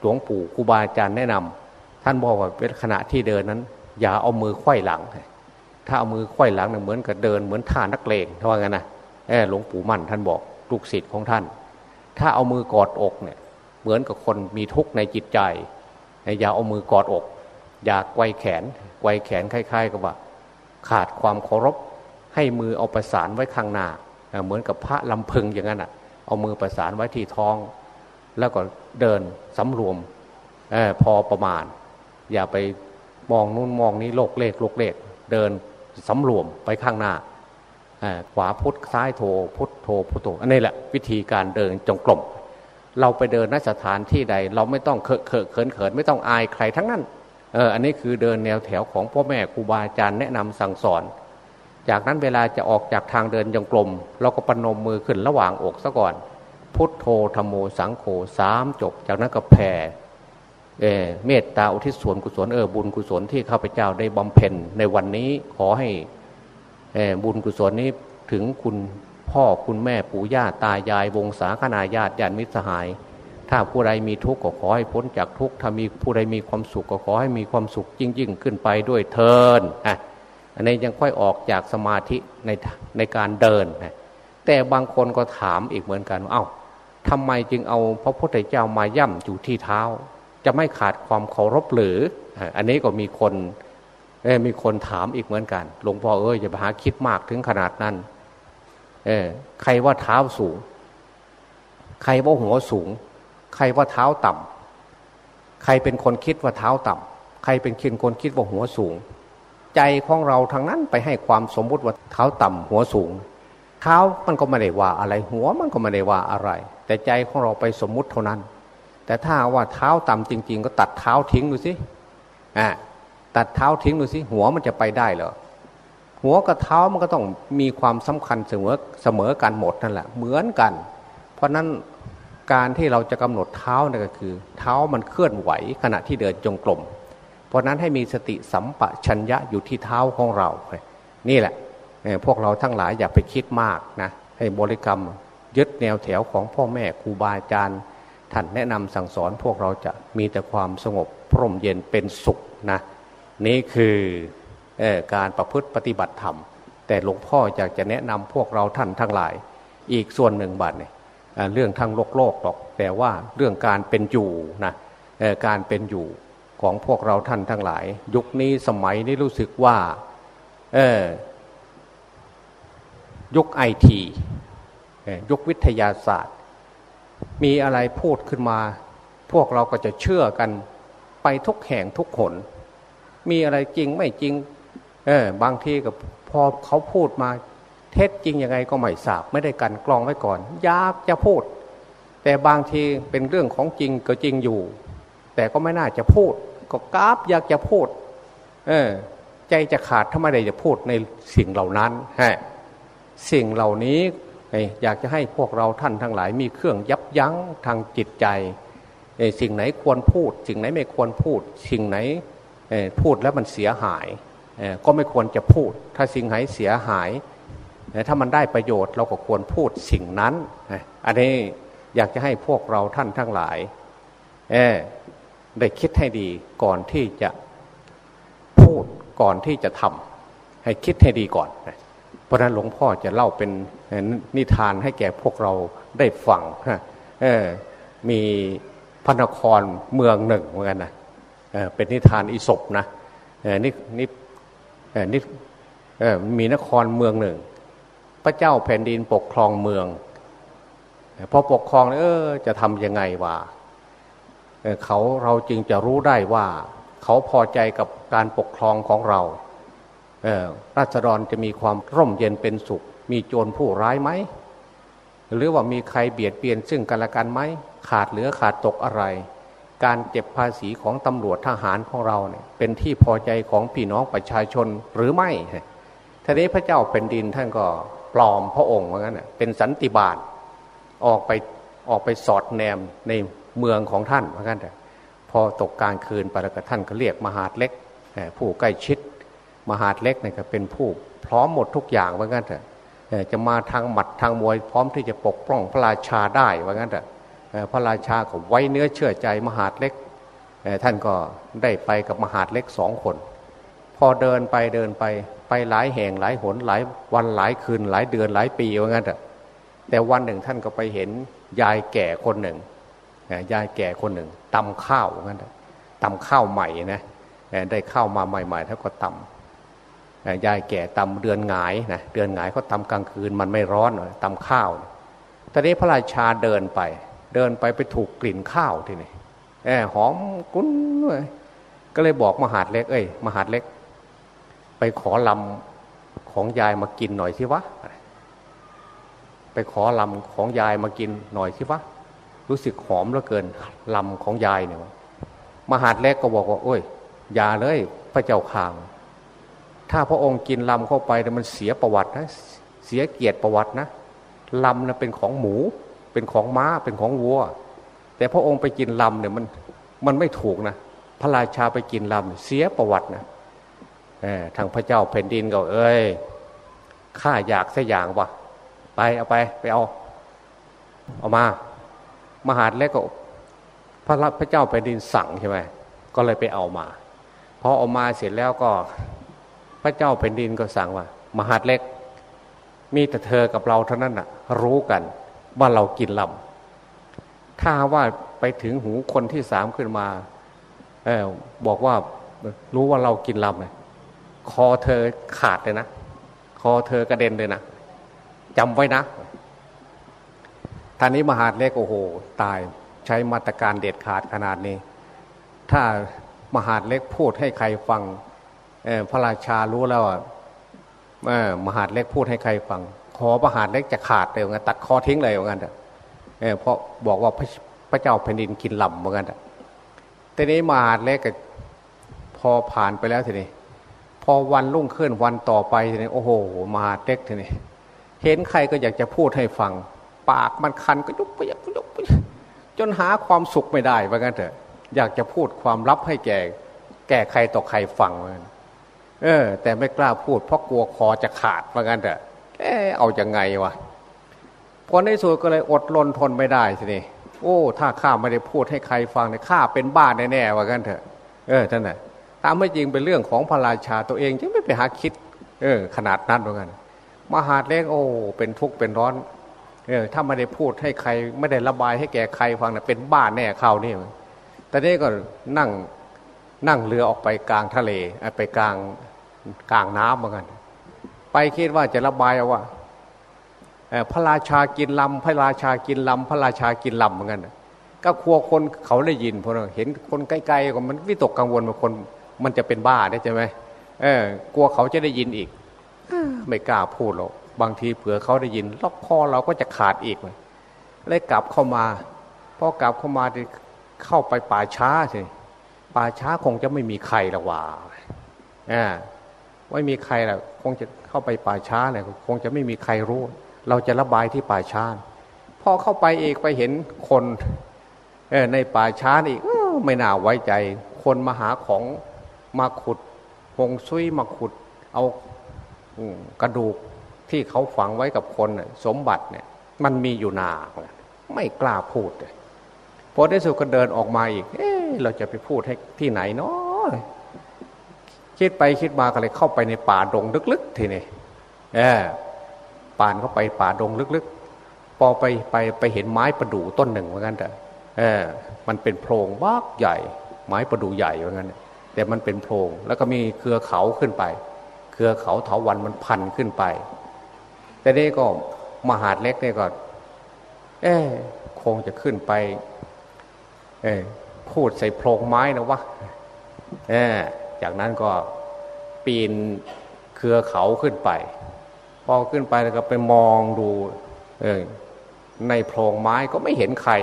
หลวงปู่ครูบาอาจารย์แนะนำท่านบอกว่าเป็นขณะที่เดินนั้น อย่าเอามือควยหลัง ถ้าเอามือควยหลังเนี่ยเหมือนกับเดินเหมือนท่านักเลงเท่านั้นนะหลวงปู่มั่นท่านบอก ลูกศิษย์ของท่าน ถ้าเอามือกอดอกเนี่ยเหมือนกับคนมีทุกข์ในจิตใจ อย่าเอามือกอดอก อย่าไกวแขนไกวแขนคล้ายๆกับว่า ขาดความเคารพให้มือเอาประสานไว้ข้างหน้า เหมือนกับพระลำพึงอย่างนั้นอะเอามือประสานไว้ที่ท้อง แล้วก็เดินสำรวมอพอประมาณ อย่าไปมองนู่นมองนี้โลกเลขโลกเลขเดินสำรวมไปข้างหน้า ขวาพุทธซ้ายโถพุทธโถพุทโธอันนี้แหละวิธีการเดินจงกรมเราไปเดินนสถานที่ใด เราไม่ต้องเคอะเขินเขินไม่ต้องอายใครทั้งนั้นเอออันนี้คือเดินแนวแถวของพ่อแม่ครูบาอาจารย์แนะนำสั่งสอน จากนั้นเวลาจะออกจากทางเดินจงกรมเราก็ปนมมือขึ้นระหว่างอกซะก่อน พุทโธธรรมโมสังโฆสามจบ จากนั้นก็แผ่เอเมตตาอุทิศส่วนกุศลเออบุญกุศลที่ข้าพเจ้าได้บำเพ็ญในวันนี้ขอให้ บุญกุศลนี้ถึงคุณพ่อคุณแม่ปู่ย่าตายายวงศาคณาญาติญาติมิตรสหาย ถ้าผู้ใดมีทุกข์ก็ขอให้พ้นจากทุกข์ถ้ามีผู้ใดมีความสุขก็ขอให้มีความสุขยิ่งๆขึ้นไปด้วยเทินอะอันนี้ยังค่อยออกจากสมาธิในในการเดินนะแต่บางคนก็ถามอีกเหมือนกันว่าเอา้าทำไมจึงเอาพระพุทธเจ้ามาย่ำอยู่ที่เท้า จะไม่ขาดความเคารพหรือ อันนี้ก็มีคน เออมีคนถามอีกเหมือนกัน หลวงพ่อเอ้ยอย่าไปหาคิดมากถึงขนาดนั้น เออใครว่าเท้าสูง ใครว่าหัวสูง ใครว่าเท้าต่ำใครเป็นคนคิดว่าเท้าต่ำใครเป็นคนคิดว่าหัวสูง ใจของเราทางนั้นไปให้ความสมมุติว่าเท้าต่ำหัวสูง เท้ามันก็ไม่ได้ว่าอะไร หัวมันก็ไม่ได้ว่าอะไร แต่ใจของเราไปสมมุติเท่านั้น แต่ถ้าว่าเท้าต่ำจริง ๆ ก็ตัดเท้าทิ้งดูสิอ่า ตัดเท้าทิ้งดูสิหัวมันจะไปได้เหรอหัวกับเท้ามันก็ต้องมีความสำคัญเสมอเสมอกันหมดนั่นแหละเหมือนกัน เพราะนั้นการที่เราจะกำหนดเท้านี่ก็คือ เท้ามันเคลื่อนไหวขณะที่เดินจงกรมเพราะนั้นให้มีสติสัมปชัญญะอยู่ที่เท้าของเรา นี่แหละพวกเราทั้งหลายอย่าไปคิดมากนะให้บริกรรมยึดแนวแถวของพ่อแม่ครูบาอาจารย์ท่านแนะนำสั่งสอนพวกเราจะมีแต่ความสงบพร่มเย็นเป็นสุขนะ นี่คืออการประพฤติปฏิบัติธรรม แต่หลวงพ่ออยากจะแนะนำพวกเราท่านทั้งหลาย อีกส่วนหนึ่งบัดเนี่ยเรื่องทางโลกโลกหรอก แต่ว่าเรื่องการเป็นอยู่นะการเป็นอยู่ของพวกเราท่านทั้งหลาย ยุคนี้สมัยนี้รู้สึกว่ายุคไอทียุควิทยาศาสตร์ มีอะไรพูดขึ้นมา พวกเราก็จะเชื่อกันไปทุกแห่งทุกคน มีอะไรจริงไม่จริง เออบางทีกับพอเขาพูดมา เท็จจริงยังไงก็ไม่ทราบ ไม่ได้กันกรองไว้ก่อน ยากจะพูด แต่บางทีเป็นเรื่องของจริงก็จริงอยู่ แต่ก็ไม่น่าจะพูด ก็กราบอยากจะพูด เออ ใจจะขาดถ้าไมได้จะพูดในสิ่งเหล่านั้นฮะสิ่งเหล่านี้อยากจะให้พวกเราท่านทั้งหลายมีเครื่องยับยั้งทางจิตใจ สิ่งไหนควรพูด สิ่งไหนไม่ควรพูด สิ่งไหน พูดแล้วมันเสียหาย ก็ไม่ควรจะพูด ถ้าสิ่งไหนเสียหาย ถ้ามันได้ประโยชน์เราก็ควรพูดสิ่งนั้น อันนี้อยากจะให้พวกเราท่านทั้งหลาย ได้คิดให้ดีก่อนที่จะพูดก่อนที่จะทำให้คิดให้ดีก่อน เพราะนั้นหลวงพ่อจะเล่าเป็นนิทานให้แก่พวกเราได้ฟังมีพระนครเมืองหนึ่งเหมือนกันนะ เป็นนิทานอิศบนะนี่นี่นี่มีนครเมืองหนึ่ง พระเจ้าแผ่นดินปกครองเมืองพอปกครองเออจะทำยังไงวะเขาเราจึงจะรู้ได้ว่า เขาพอใจกับการปกครองของเราราษฎรจะมีความร่มเย็นเป็นสุข มีโจรผู้ร้ายไหม หรือว่ามีใครเบียดเบียนซึ่งกันและกันไหม ขาดเหลือขาดตกอะไร การเก็บภาษีของตำรวจทหารของเราเนี่ยเป็นที่พอใจของพี่น้องประชาชนหรือไม่ทีนี้พระเจ้าเป็นดินท่านก็ปลอมพระองค์เหมือนกันเป็นสันติบาตออกไปออกไปสอดแนมในเมืองของท่านเหมือนกันแต่พอตกกลางคืนไปแล้วก็ท่านก็เรียกมหาดเล็ก ผู้ใกล้ชิด มหาดเล็กเนี่ยก็เป็นผู้พร้อมหมดทุกอย่างเหมือนกันแต่จะมาทางหมัดทางมวยพร้อมที่จะปกป้องพระราชาได้เหมือนกันแต่ พระราชาก็ไว้เนื้อเชื่อใจมหาดเล็กท่านก็ได้ไปกับมหาดเล็กสองคน พอเดินไปเดินไปไปหลายแห่งหลายหนหลายวันหลายคืนหลายเดือนหลายปีเหมือนกันแต่แต่วันหนึ่งท่านก็ไปเห็นยายแก่คนหนึ่งยายแก่คนหนึ่งตำข้าวงั้นตำข้าวใหม่นะได้ข้าวมาใหม่ๆท่านก็ตำยายแก่ตำเดือนหงายนะเดือนหงายเขาตำกลางคืนมันไม่ร้อนตำข้าวตอนนี้พระราชาเดินไป เดินไปไปถูกกลิ่นข้าวทีนี่แอหอมกุ้นเลยก็เลยบอกมหาดเล็ก เอ้ย มหาดเล็ก ไปขอลำของยายมากินหน่อยสิวะไปขอลำของยายมากินหน่อยสิวะรู้สึกหอมเหลือเกินลำของยายเนี่ยมหาดเล็กก็บอกว่าโอ้ยอย่าเลยพระเจ้าข่าง ถ้าพระองค์กินลำเข้าไปมันเสียประวัตินะ เสียเกียรติประวัตินะลำนะเป็นของหมู เป็นของม้าเป็นของวัว แต่พระองค์ไปกินลำเนี่ยมันมันไม่ถูกนะพระราชาไปกินลำเสียประวัตินะทางพระเจ้าแผ่นดินก็เอ้ยข้าอยากสัอย่างวะไปเอาไปไปเอาเอามา มหาดเล็กก็พระพระเจ้าแผ่นดินสั่งใช่ไหมก็เลยไปเอามาพอเอามาเสร็จแล้วก็ พระเจ้าแผ่นดินก็สั่งว่า มหาดเล็ก มีแต่เธอกับเราเท่านั้นน่ะ รู้กัน ว่าเรากินลำถ้าว่าไปถึงหูคนที่สามขึ้นมาเออบอกว่ารู้ว่าเรากินลำเลยคอเธอขาดเลยนะ คอเธอกระเด็นเลยนะจำไว้นะท่านี้มหาดเล็กโอ้โห ตายใช้มาตรการเด็ดขาดขนาดนี้ ถ้ามหาดเล็กพูดให้ใครฟังพระราชารู้แล้วมหาดเล็กพูดให้ใครฟัง คอมหาดเล็กจะขาดเลยงั้นตัดคอทิ้งเลยว่างั้นเเพราะบอกว่าพระเจ้าแผ่นดินกินลำว่างั้นแต่นี้มหาดเล็กพอผ่านไปแล้วทีนี้ พอวันรุ่งขึ้นวันต่อไปทีนี้โอ้โหมหาดเล็กทีนี้ เห็นใครก็อยากจะพูดให้ฟัง ปากมันคันก็ยุบไปยุบยุบจนหาความสุขไม่ได้ว่างั้นเถอะ อยากจะพูดความลับให้แก่ แก่ใครต่อใครฟังมันเออ แต่ไม่กล้าพูดเพราะกลัวคอจะขาดว่างั้นเถอะ เออเอาอยัางไงวะพอในสุดก็เลยอดรนทนไม่ได้ทีนี้โอ้ ถ้าข้าไม่ได้พูดให้ใครฟังเนี่ยข้าเป็นบ้าแน่ๆว่างั้นเถอะ เออท่านน่ะตามไม่จริงเป็นเรื่องของพระราชาตัวเองจึงไม่ไปหาคิด เออ ขนาดนั้นว่างั้นมหาดเล็กโอ้เป็นทุกข์เป็นร้อน เออถ้าไม่ได้พูดให้ใคร ไม่ได้ระบายให้แก่ใครฟังนะเป็นบ้าแน่ข่าวนี่แต่นี่ก็นั่งนั่งเรือออกไปกลางทะเลไปกลางกลางน้ำเหมือนกัน ไปคิดว่าจะระบายเอาว่าพระราชากินลำพระราชากินลำพระราชากินลำเหมือนกันก็ครัวคนเขาได้ยินพอเห็นคนใกล้ๆก็มันวิตกกังวลว่าคนมันจะเป็นบ้าได้ใช่ไหมเออกลัวเขาจะได้ยินอีกไม่กล้าพูดหรอกบางทีเผื่อเขาได้ยิน ล็อกคอเราก็จะขาดอีกเลยกลับเข้ามาพอกลับเข้ามาเข้าไปป่าช้าสิป่าช้าคงจะไม่มีใครละว่าอ่าไม่มีใครละคงจะ เข้าไปป่าช้าเนี่ยคงจะไม่มีใครรู้ เราจะระบายที่ป่าช้าพอเข้าไปเอกไปเห็นคนเอในป่าช้าอีกไม่น่าไว้ใจ คนมาหาของมาขุดหงซุยมาขุด เอากระดูกที่เขาฝังไว้กับคนสมบัติเนี่ย มันมีอยู่นาไม่กล้าพูดพอได้สุก็เดินออกมาอีก เอเราจะไปพูดให้ที่ไหนเนาะ คิดไปคิดมาก็เลยเข้าไปในป่าดงลึกๆทีนี้เออป่านเข้าไปป่าดงลึกๆ พอไปไปไปเห็นไม้ประดู่ต้นหนึ่งเหมือนกันแต่เออมันเป็นโพรงบากใหญ่ ไม้ประดู่ใหญ่เหมือนกันแต่มันเป็นโพรง แล้วก็มีเครือเขาขึ้นไป เครือเขาเถาวันมันพันขึ้นไป แต่นี่ก็มหาดเล็กนี่ก็เออคงจะขึ้นไป เออพูดใส่โพรงไม้นะวะเออ จากนั้นก็ปีนเครือเขาขึ้นไป พอขึ้นไปแล้วก็ไปมองดูเออในโพรงไม้ก็ไม่เห็นใคร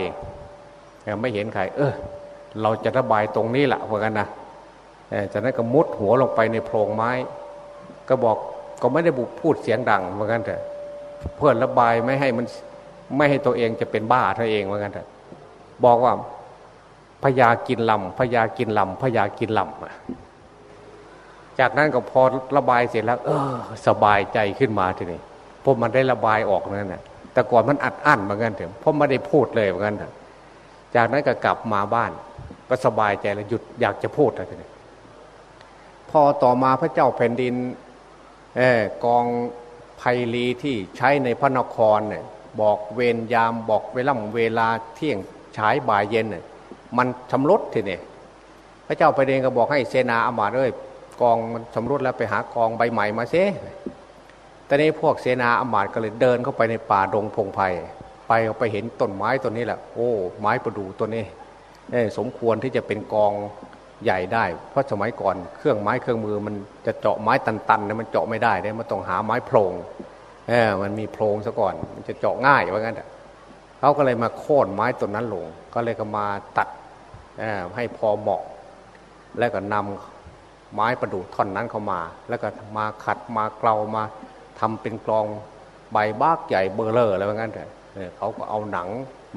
ไม่เห็นใคร เออ เราจะระบายตรงนี้แหละเหมือนกันนะจากนั้นก็มุดหัวลงไปในโพรงไม้ ก็บอกก็ไม่ได้บุพูดเสียงดังเหมือนกันแต่เพื่อระบายไม่ให้มันไม่ให้ตัวเองจะเป็นบ้าเธอเองเหมือนกันแต่บอกว่าพญากินลำพญากินลำพญากินลำ จากนั้นก็พอระบายเสร็จแล้ว เออ สบายใจขึ้นมาทีนี้พราะมันได้ระบายออกนั่นแหละแต่ก่อนมันอัดอั้นเหมือนกันเถอะเพราะไม่ได้พูดเลยเหมือนกันเถอะจากนั้นก็กลับมาบ้านก็สบายใจแล้วหยุดอยากจะพูดอะไรทีนี้พอต่อมาพระเจ้าแผ่นดินกองไพลีที่ใช้ในพระนครเนี่ยบอกเวรยามบอกเวล่ำเวลาเที่ยงฉายบ่ายเย็นเนี่ยมันชำรุดทีนี่พระเจ้าแผ่นดินก็บอกให้เสนาอามาตย์เลย กองมันชำรุดแล้วไปหากองใบใหม่มาเสแต่นี้พวกเสนาอมาตย์ก็เลยเดินเข้าไปในป่าดงพงไพ่ไปไปเห็นต้นไม้ต้นนี้แหละ โอ้ ไม้ประดู่ต้นนี้สมควรที่จะเป็นกองใหญ่ได้ เพราะสมัยก่อนเครื่องไม้เครื่องมือมันจะเจาะไม้ตันๆเนี่ยมันเจาะไม่ได้เนี่ยมันต้องหาไม้โพรงเออมันมีโพรงซะก่อน มันจะเจาะง่ายว่างั้นเขาก็เลยมาโค่นไม้ต้นนั้นลง ก็เลยก็มาตัดให้พอเหมาะ แล้วก็นำ ไม้ประดู่ท่อนนั้นเข้ามา แล้วก็มาขัดมาเกลามาทำเป็นกลองใบบ้ากใหญ่เบอร์เลอร์อะไรว่างั้นแต่เขาก็เอาหนัง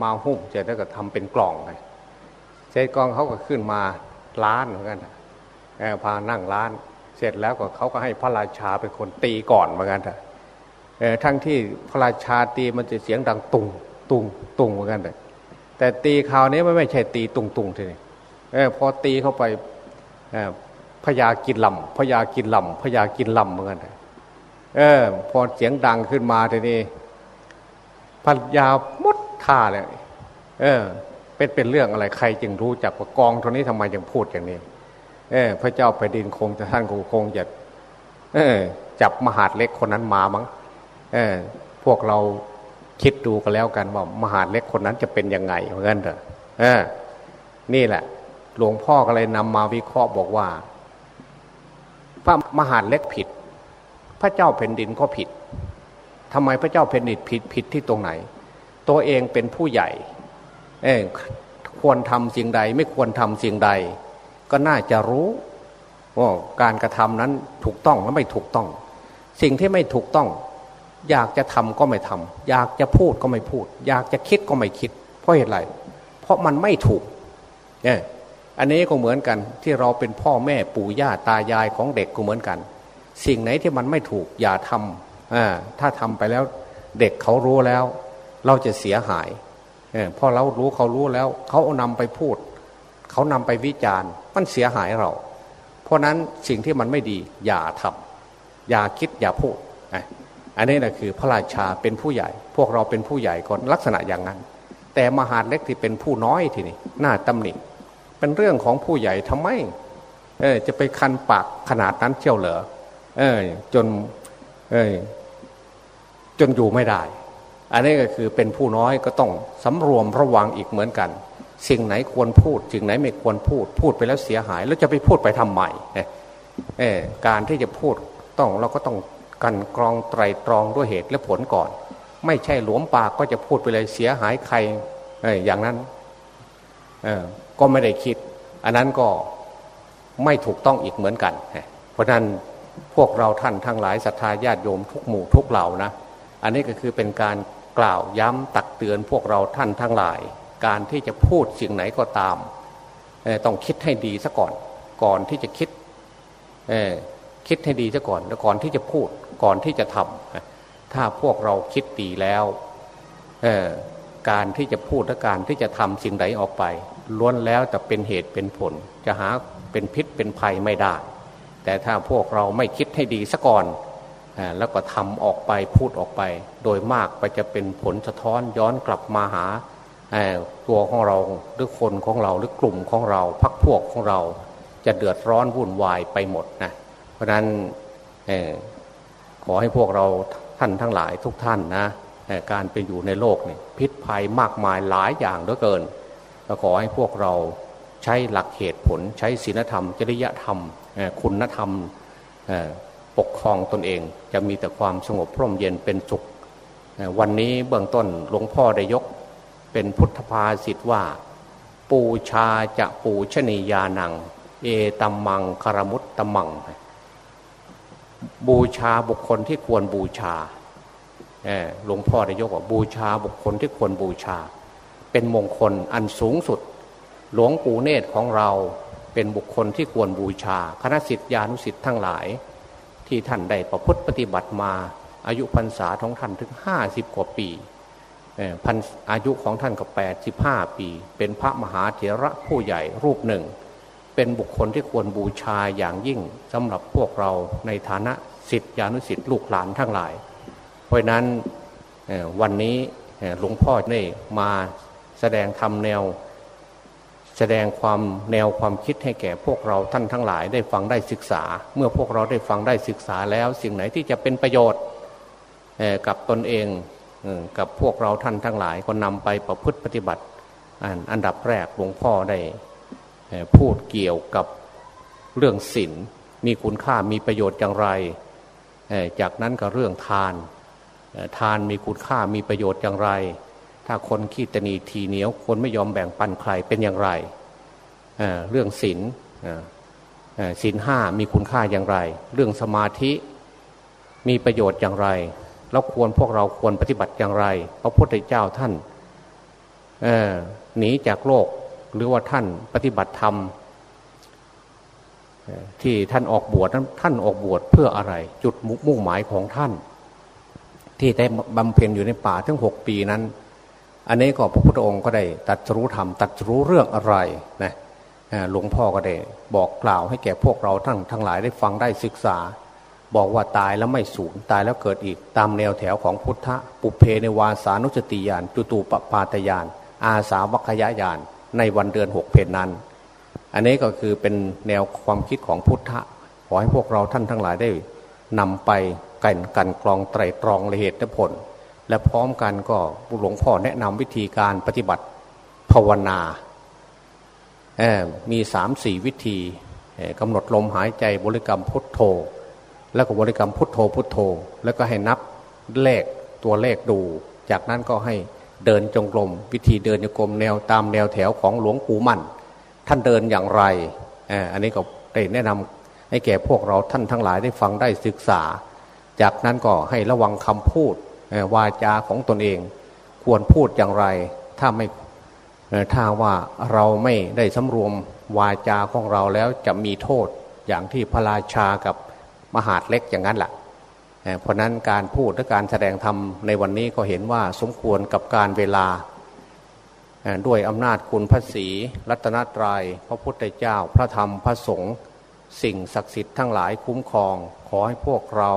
มาหุ้มเสร็จแล้วก็ทำเป็นกล่องไงเสร็จกองเขาก็ขึ้นมาล้านเหมือนกันพานั่งล้าน เสร็จแล้วก็เขาก็ให้พระราชาเป็นคนตีก่อนเหมือนกันทั้งที่พระราชาตีมันจะเสียงดังตุงตุงตุงเหมือนกันแต่แต่ตีคราวนี้ไม่ไม่ใช่ตีตุงตุงทีนี้พอตีเข้าไป พญากินลำพญากินลำพญากินลำเหมือนกันเออ พอเสียงดังขึ้นมาทีนี้พญามดท่าเลยเออ เป็นเป็นเรื่องอะไรใครจึงรู้จักว่ากองตัวนี้ทำไมยังพูดอย่างนี้ เออ พระเจ้าแผ่นดินคงจะท่านคงคงจะเออ จับมหาดเล็กคนนั้นมามั้งเออ พวกเราคิดดูกันแล้วกันว่ามหาดเล็กคนนั้นจะเป็นยังไงเหมือนกันเถอะเออ นี่แหละ หลวงพ่อก็เลยนำมาวิเคราะห์บอกว่า พระมหาเล็กผิด พระเจ้าแผ่นดินก็ผิดทำไมพระเจ้าแผ่นดินผิดผิดที่ตรงไหน ตัวเองเป็นผู้ใหญ่ เออควรทำสิ่งใด ไม่ควรทำสิ่งใด ก็น่าจะรู้ว่าการกระทำนั้นถูกต้องและไม่ถูกต้อง สิ่งที่ไม่ถูกต้อง อยากจะทำก็ไม่ทำอยากจะพูดก็ไม่พูด อยากจะคิดก็ไม่คิด เพราะเหตุไรเพราะมันไม่ถูกเนี่ย อันนี้ก็เหมือนกันที่เราเป็นพ่อแม่ปู่ย่าตายายของเด็กก็เหมือนกัน สิ่งไหนที่มันไม่ถูกอย่าทำถ้าทำไปแล้วเด็กเขารู้แล้ว เราจะเสียหายพอเรารู้เขารู้แล้ว เขาเอานำไปพูด เขานำไปวิจารณ์มันเสียหายเรา เพราะนั้นสิ่งที่มันไม่ดีอย่าทำอย่าคิดอย่าพูดอันนี้นะคือพระราชาเป็นผู้ใหญ่ พวกเราเป็นผู้ใหญ่ก่อนลักษณะอย่างนั้น แต่มหาเล็กที่เป็นผู้น้อยทีนี้หน้าตำหนิ เป็นเรื่องของผู้ใหญ่ทำไมเออจะไปคันปากขนาดนั้นเชี่ยวเหรอเออจนเออจนอยู่ไม่ได้ อันนี้ก็คือเป็นผู้น้อยก็ต้องสำรวมระวังอีกเหมือนกัน สิ่งไหนควรพูดสิ่งไหนไม่ควรพูด พูดไปแล้วเสียหาย แล้วจะไปพูดไปทำใหม่เออการที่จะพูดต้องเราก็ต้องกันกรองไตรตรองด้วยเหตุและผลก่อน ไม่ใช่หลวมปากก็จะพูดไปเลยเสียหายใครเอออย่างนั้นเออ ก็ไม่ได้คิด อันนั้นก็ไม่ถูกต้องอีกเหมือนกัน เพราะนั้นพวกเราท่านทั้งหลายศรัทธาญาติโยมทุกหมู่ทุกเหล่านะ อันนี้ก็คือเป็นการกล่าวย้ำตักเตือนพวกเราท่านทั้งหลาย การที่จะพูดสิ่งไหนก็ตาม ต้องคิดให้ดีซะก่อน ก่อนที่จะคิดคิดให้ดีซะก่อนแล้วก่อนที่จะพูดก่อนที่จะทำถ้าพวกเราคิดดีแล้วการที่จะพูดและการที่จะทำสิ่งใดออกไป ล้วนแล้วแต่เป็นเหตุเป็นผล จะหาเป็นพิษเป็นภัยไม่ได้ แต่ถ้าพวกเราไม่คิดให้ดีซะก่อนแล้วก็ทำออกไปพูดออกไป โดยมากไปจะเป็นผลสะท้อนย้อนกลับมาหาตัวของเราหรือคนของเราหรือกลุ่มของเราพักพวกของเราจะเดือดร้อนวุ่นวายไปหมดนะเพราะนั้นขอให้พวกเราท่านทั้งหลายทุกท่านนะการไปอยู่ในโลกนี่พิษภัยมากมายหลายอย่างเหลือเกิน ก็ขอให้พวกเราใช้หลักเหตุผล ใช้ศีลธรรม จริยธรรม คุณธรรมปกครองตนเอง จะมีแต่ความสงบพร่มเย็นเป็นสุข วันนี้เบื้องต้นหลวงพ่อได้ยกเป็นพุทธภาษิตว่า ปูชาจะปูชนียานัง เอตัมมังคารมุตตมัง บูชาบุคคลที่ควรบูชาหลวงพ่อได้ยกว่าบูชาบุคคลที่ควรบูชา เป็นมงคลอันสูงสุด หลวงปู่เนตรของเราเป็นบุคคลที่ควรบูชา คณะสิทธิานุสิทธิ์ทั้งหลาย ที่ท่านได้ประพฤติปฏิบัติมาอายุพรรษาของท่านถึงห้าสิบกว่าปีพันอายุของท่านก็แปดสิบห้าปี เป็นพระมหาเถระผู้ใหญ่รูปหนึ่ง เป็นบุคคลที่ควรบูชาอย่างยิ่งสำหรับพวกเราในฐานะสิทธิานุสิทธิ์ลูกหลานทั้งหลาย เพราะนั้นวันนี้หลวงพ่อได้มา แสดงทำแนว แสดงความแนวความคิดให้แก่พวกเราท่านทั้งหลายได้ฟังได้ศึกษา เมื่อพวกเราได้ฟังได้ศึกษาแล้ว สิ่งไหนที่จะเป็นประโยชน์กับตนเองกับพวกเราท่านทั้งหลายก็นำไปประพฤติปฏิบัติอันดับแรกหลวงพ่อได้พูดเกี่ยวกับเรื่องศีลมีคุณค่ามีประโยชน์อย่างไร จากนั้นก็เรื่องทาน ทานมีคุณค่ามีประโยชน์อย่างไร ถ้าคนขี้ตนีทีเหนียว คนไม่ยอมแบ่งปันใครเป็นอย่างไรเรื่องศีลศีลห้ามีคุณค่าอย่างไร เรื่องสมาธิมีประโยชน์อย่างไร แล้วควรพวกเราควรปฏิบัติอย่างไร พระพุทธเจ้าท่านหนีจากโลกหรือว่าท่านปฏิบัติธรรมที่ท่านออกบวชนั้นท่านออกบวชเพื่ออะไร จุดมุ่งหมายของท่าน ที่ได้บำเพ็ญอยู่ในป่าทั้งหกปีนั้น อันนี้ก็พระพุทธองค์ก็ได้ตัดรู้ธรรมตัดรู้เรื่องอะไรนะหลวงพ่อก็ได้บอกกล่าวให้แก่พวกเราทั้งทั้งหลายได้ฟังได้ศึกษา บอกว่าตายแล้วไม่สูญตายแล้วเกิดอีกตามแนวแถวของพุทธะปุเพในวาสานุสติยานจุตูปปาตยาน อาสาวัคยายาน ในวันเดือนหกเพนนั้น อันนี้ก็คือเป็นแนวความคิดของพุทธะขอให้พวกเราท่านทั้งหลายได้นำไปกันกันกรองไตรตรองละเหตุผล และพร้อมกันก็หลวงพ่อแนะนำวิธีการปฏิบัติภาวนามีสามสี่วิธีกำหนดลมหายใจบริกรรมพุทโธ แล้วก็บริกรรมพุทโธพุทโธ แล้วก็ให้นับเลขตัวเลขดู จากนั้นก็ให้เดินจงกรมวิธีเดินจงกรมแนวตามแนวแถวของหลวงปู่มั่น ท่านเดินอย่างไรอันนี้ก็ได้แนะนำให้แก่พวกเราท่านทั้งหลายได้ฟังได้ศึกษา จากนั้นก็ให้ระวังคำพูด วาจาของตนเอง ควรพูดอย่างไร ถ้าไม่ถ้าว่าเราไม่ได้สำรวมวาจาของเราแล้วจะมีโทษอย่างที่พระราชากับมหาดเล็กอย่างนั้นแหละเพราะนั้นการพูดและการแสดงธรรมในวันนี้ก็เห็นว่าสมควรกับการเวลา ด้วยอำนาจคุณพระศีรัตนตรยัยพระพุทธเจ้าพระธรรมพระสงฆ์สิ่งศักดิ์สิทธิ์ทั้งหลายคุ้มครอง ขอให้พวกเรา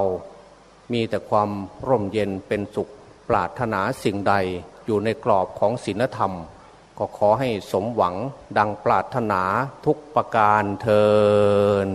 มีแต่ความร่มเย็นเป็นสุข ปรารถนาสิ่งใดอยู่ในกรอบของศีลธรรม ก็ขอให้สมหวังดังปรารถนาทุกประการเทอ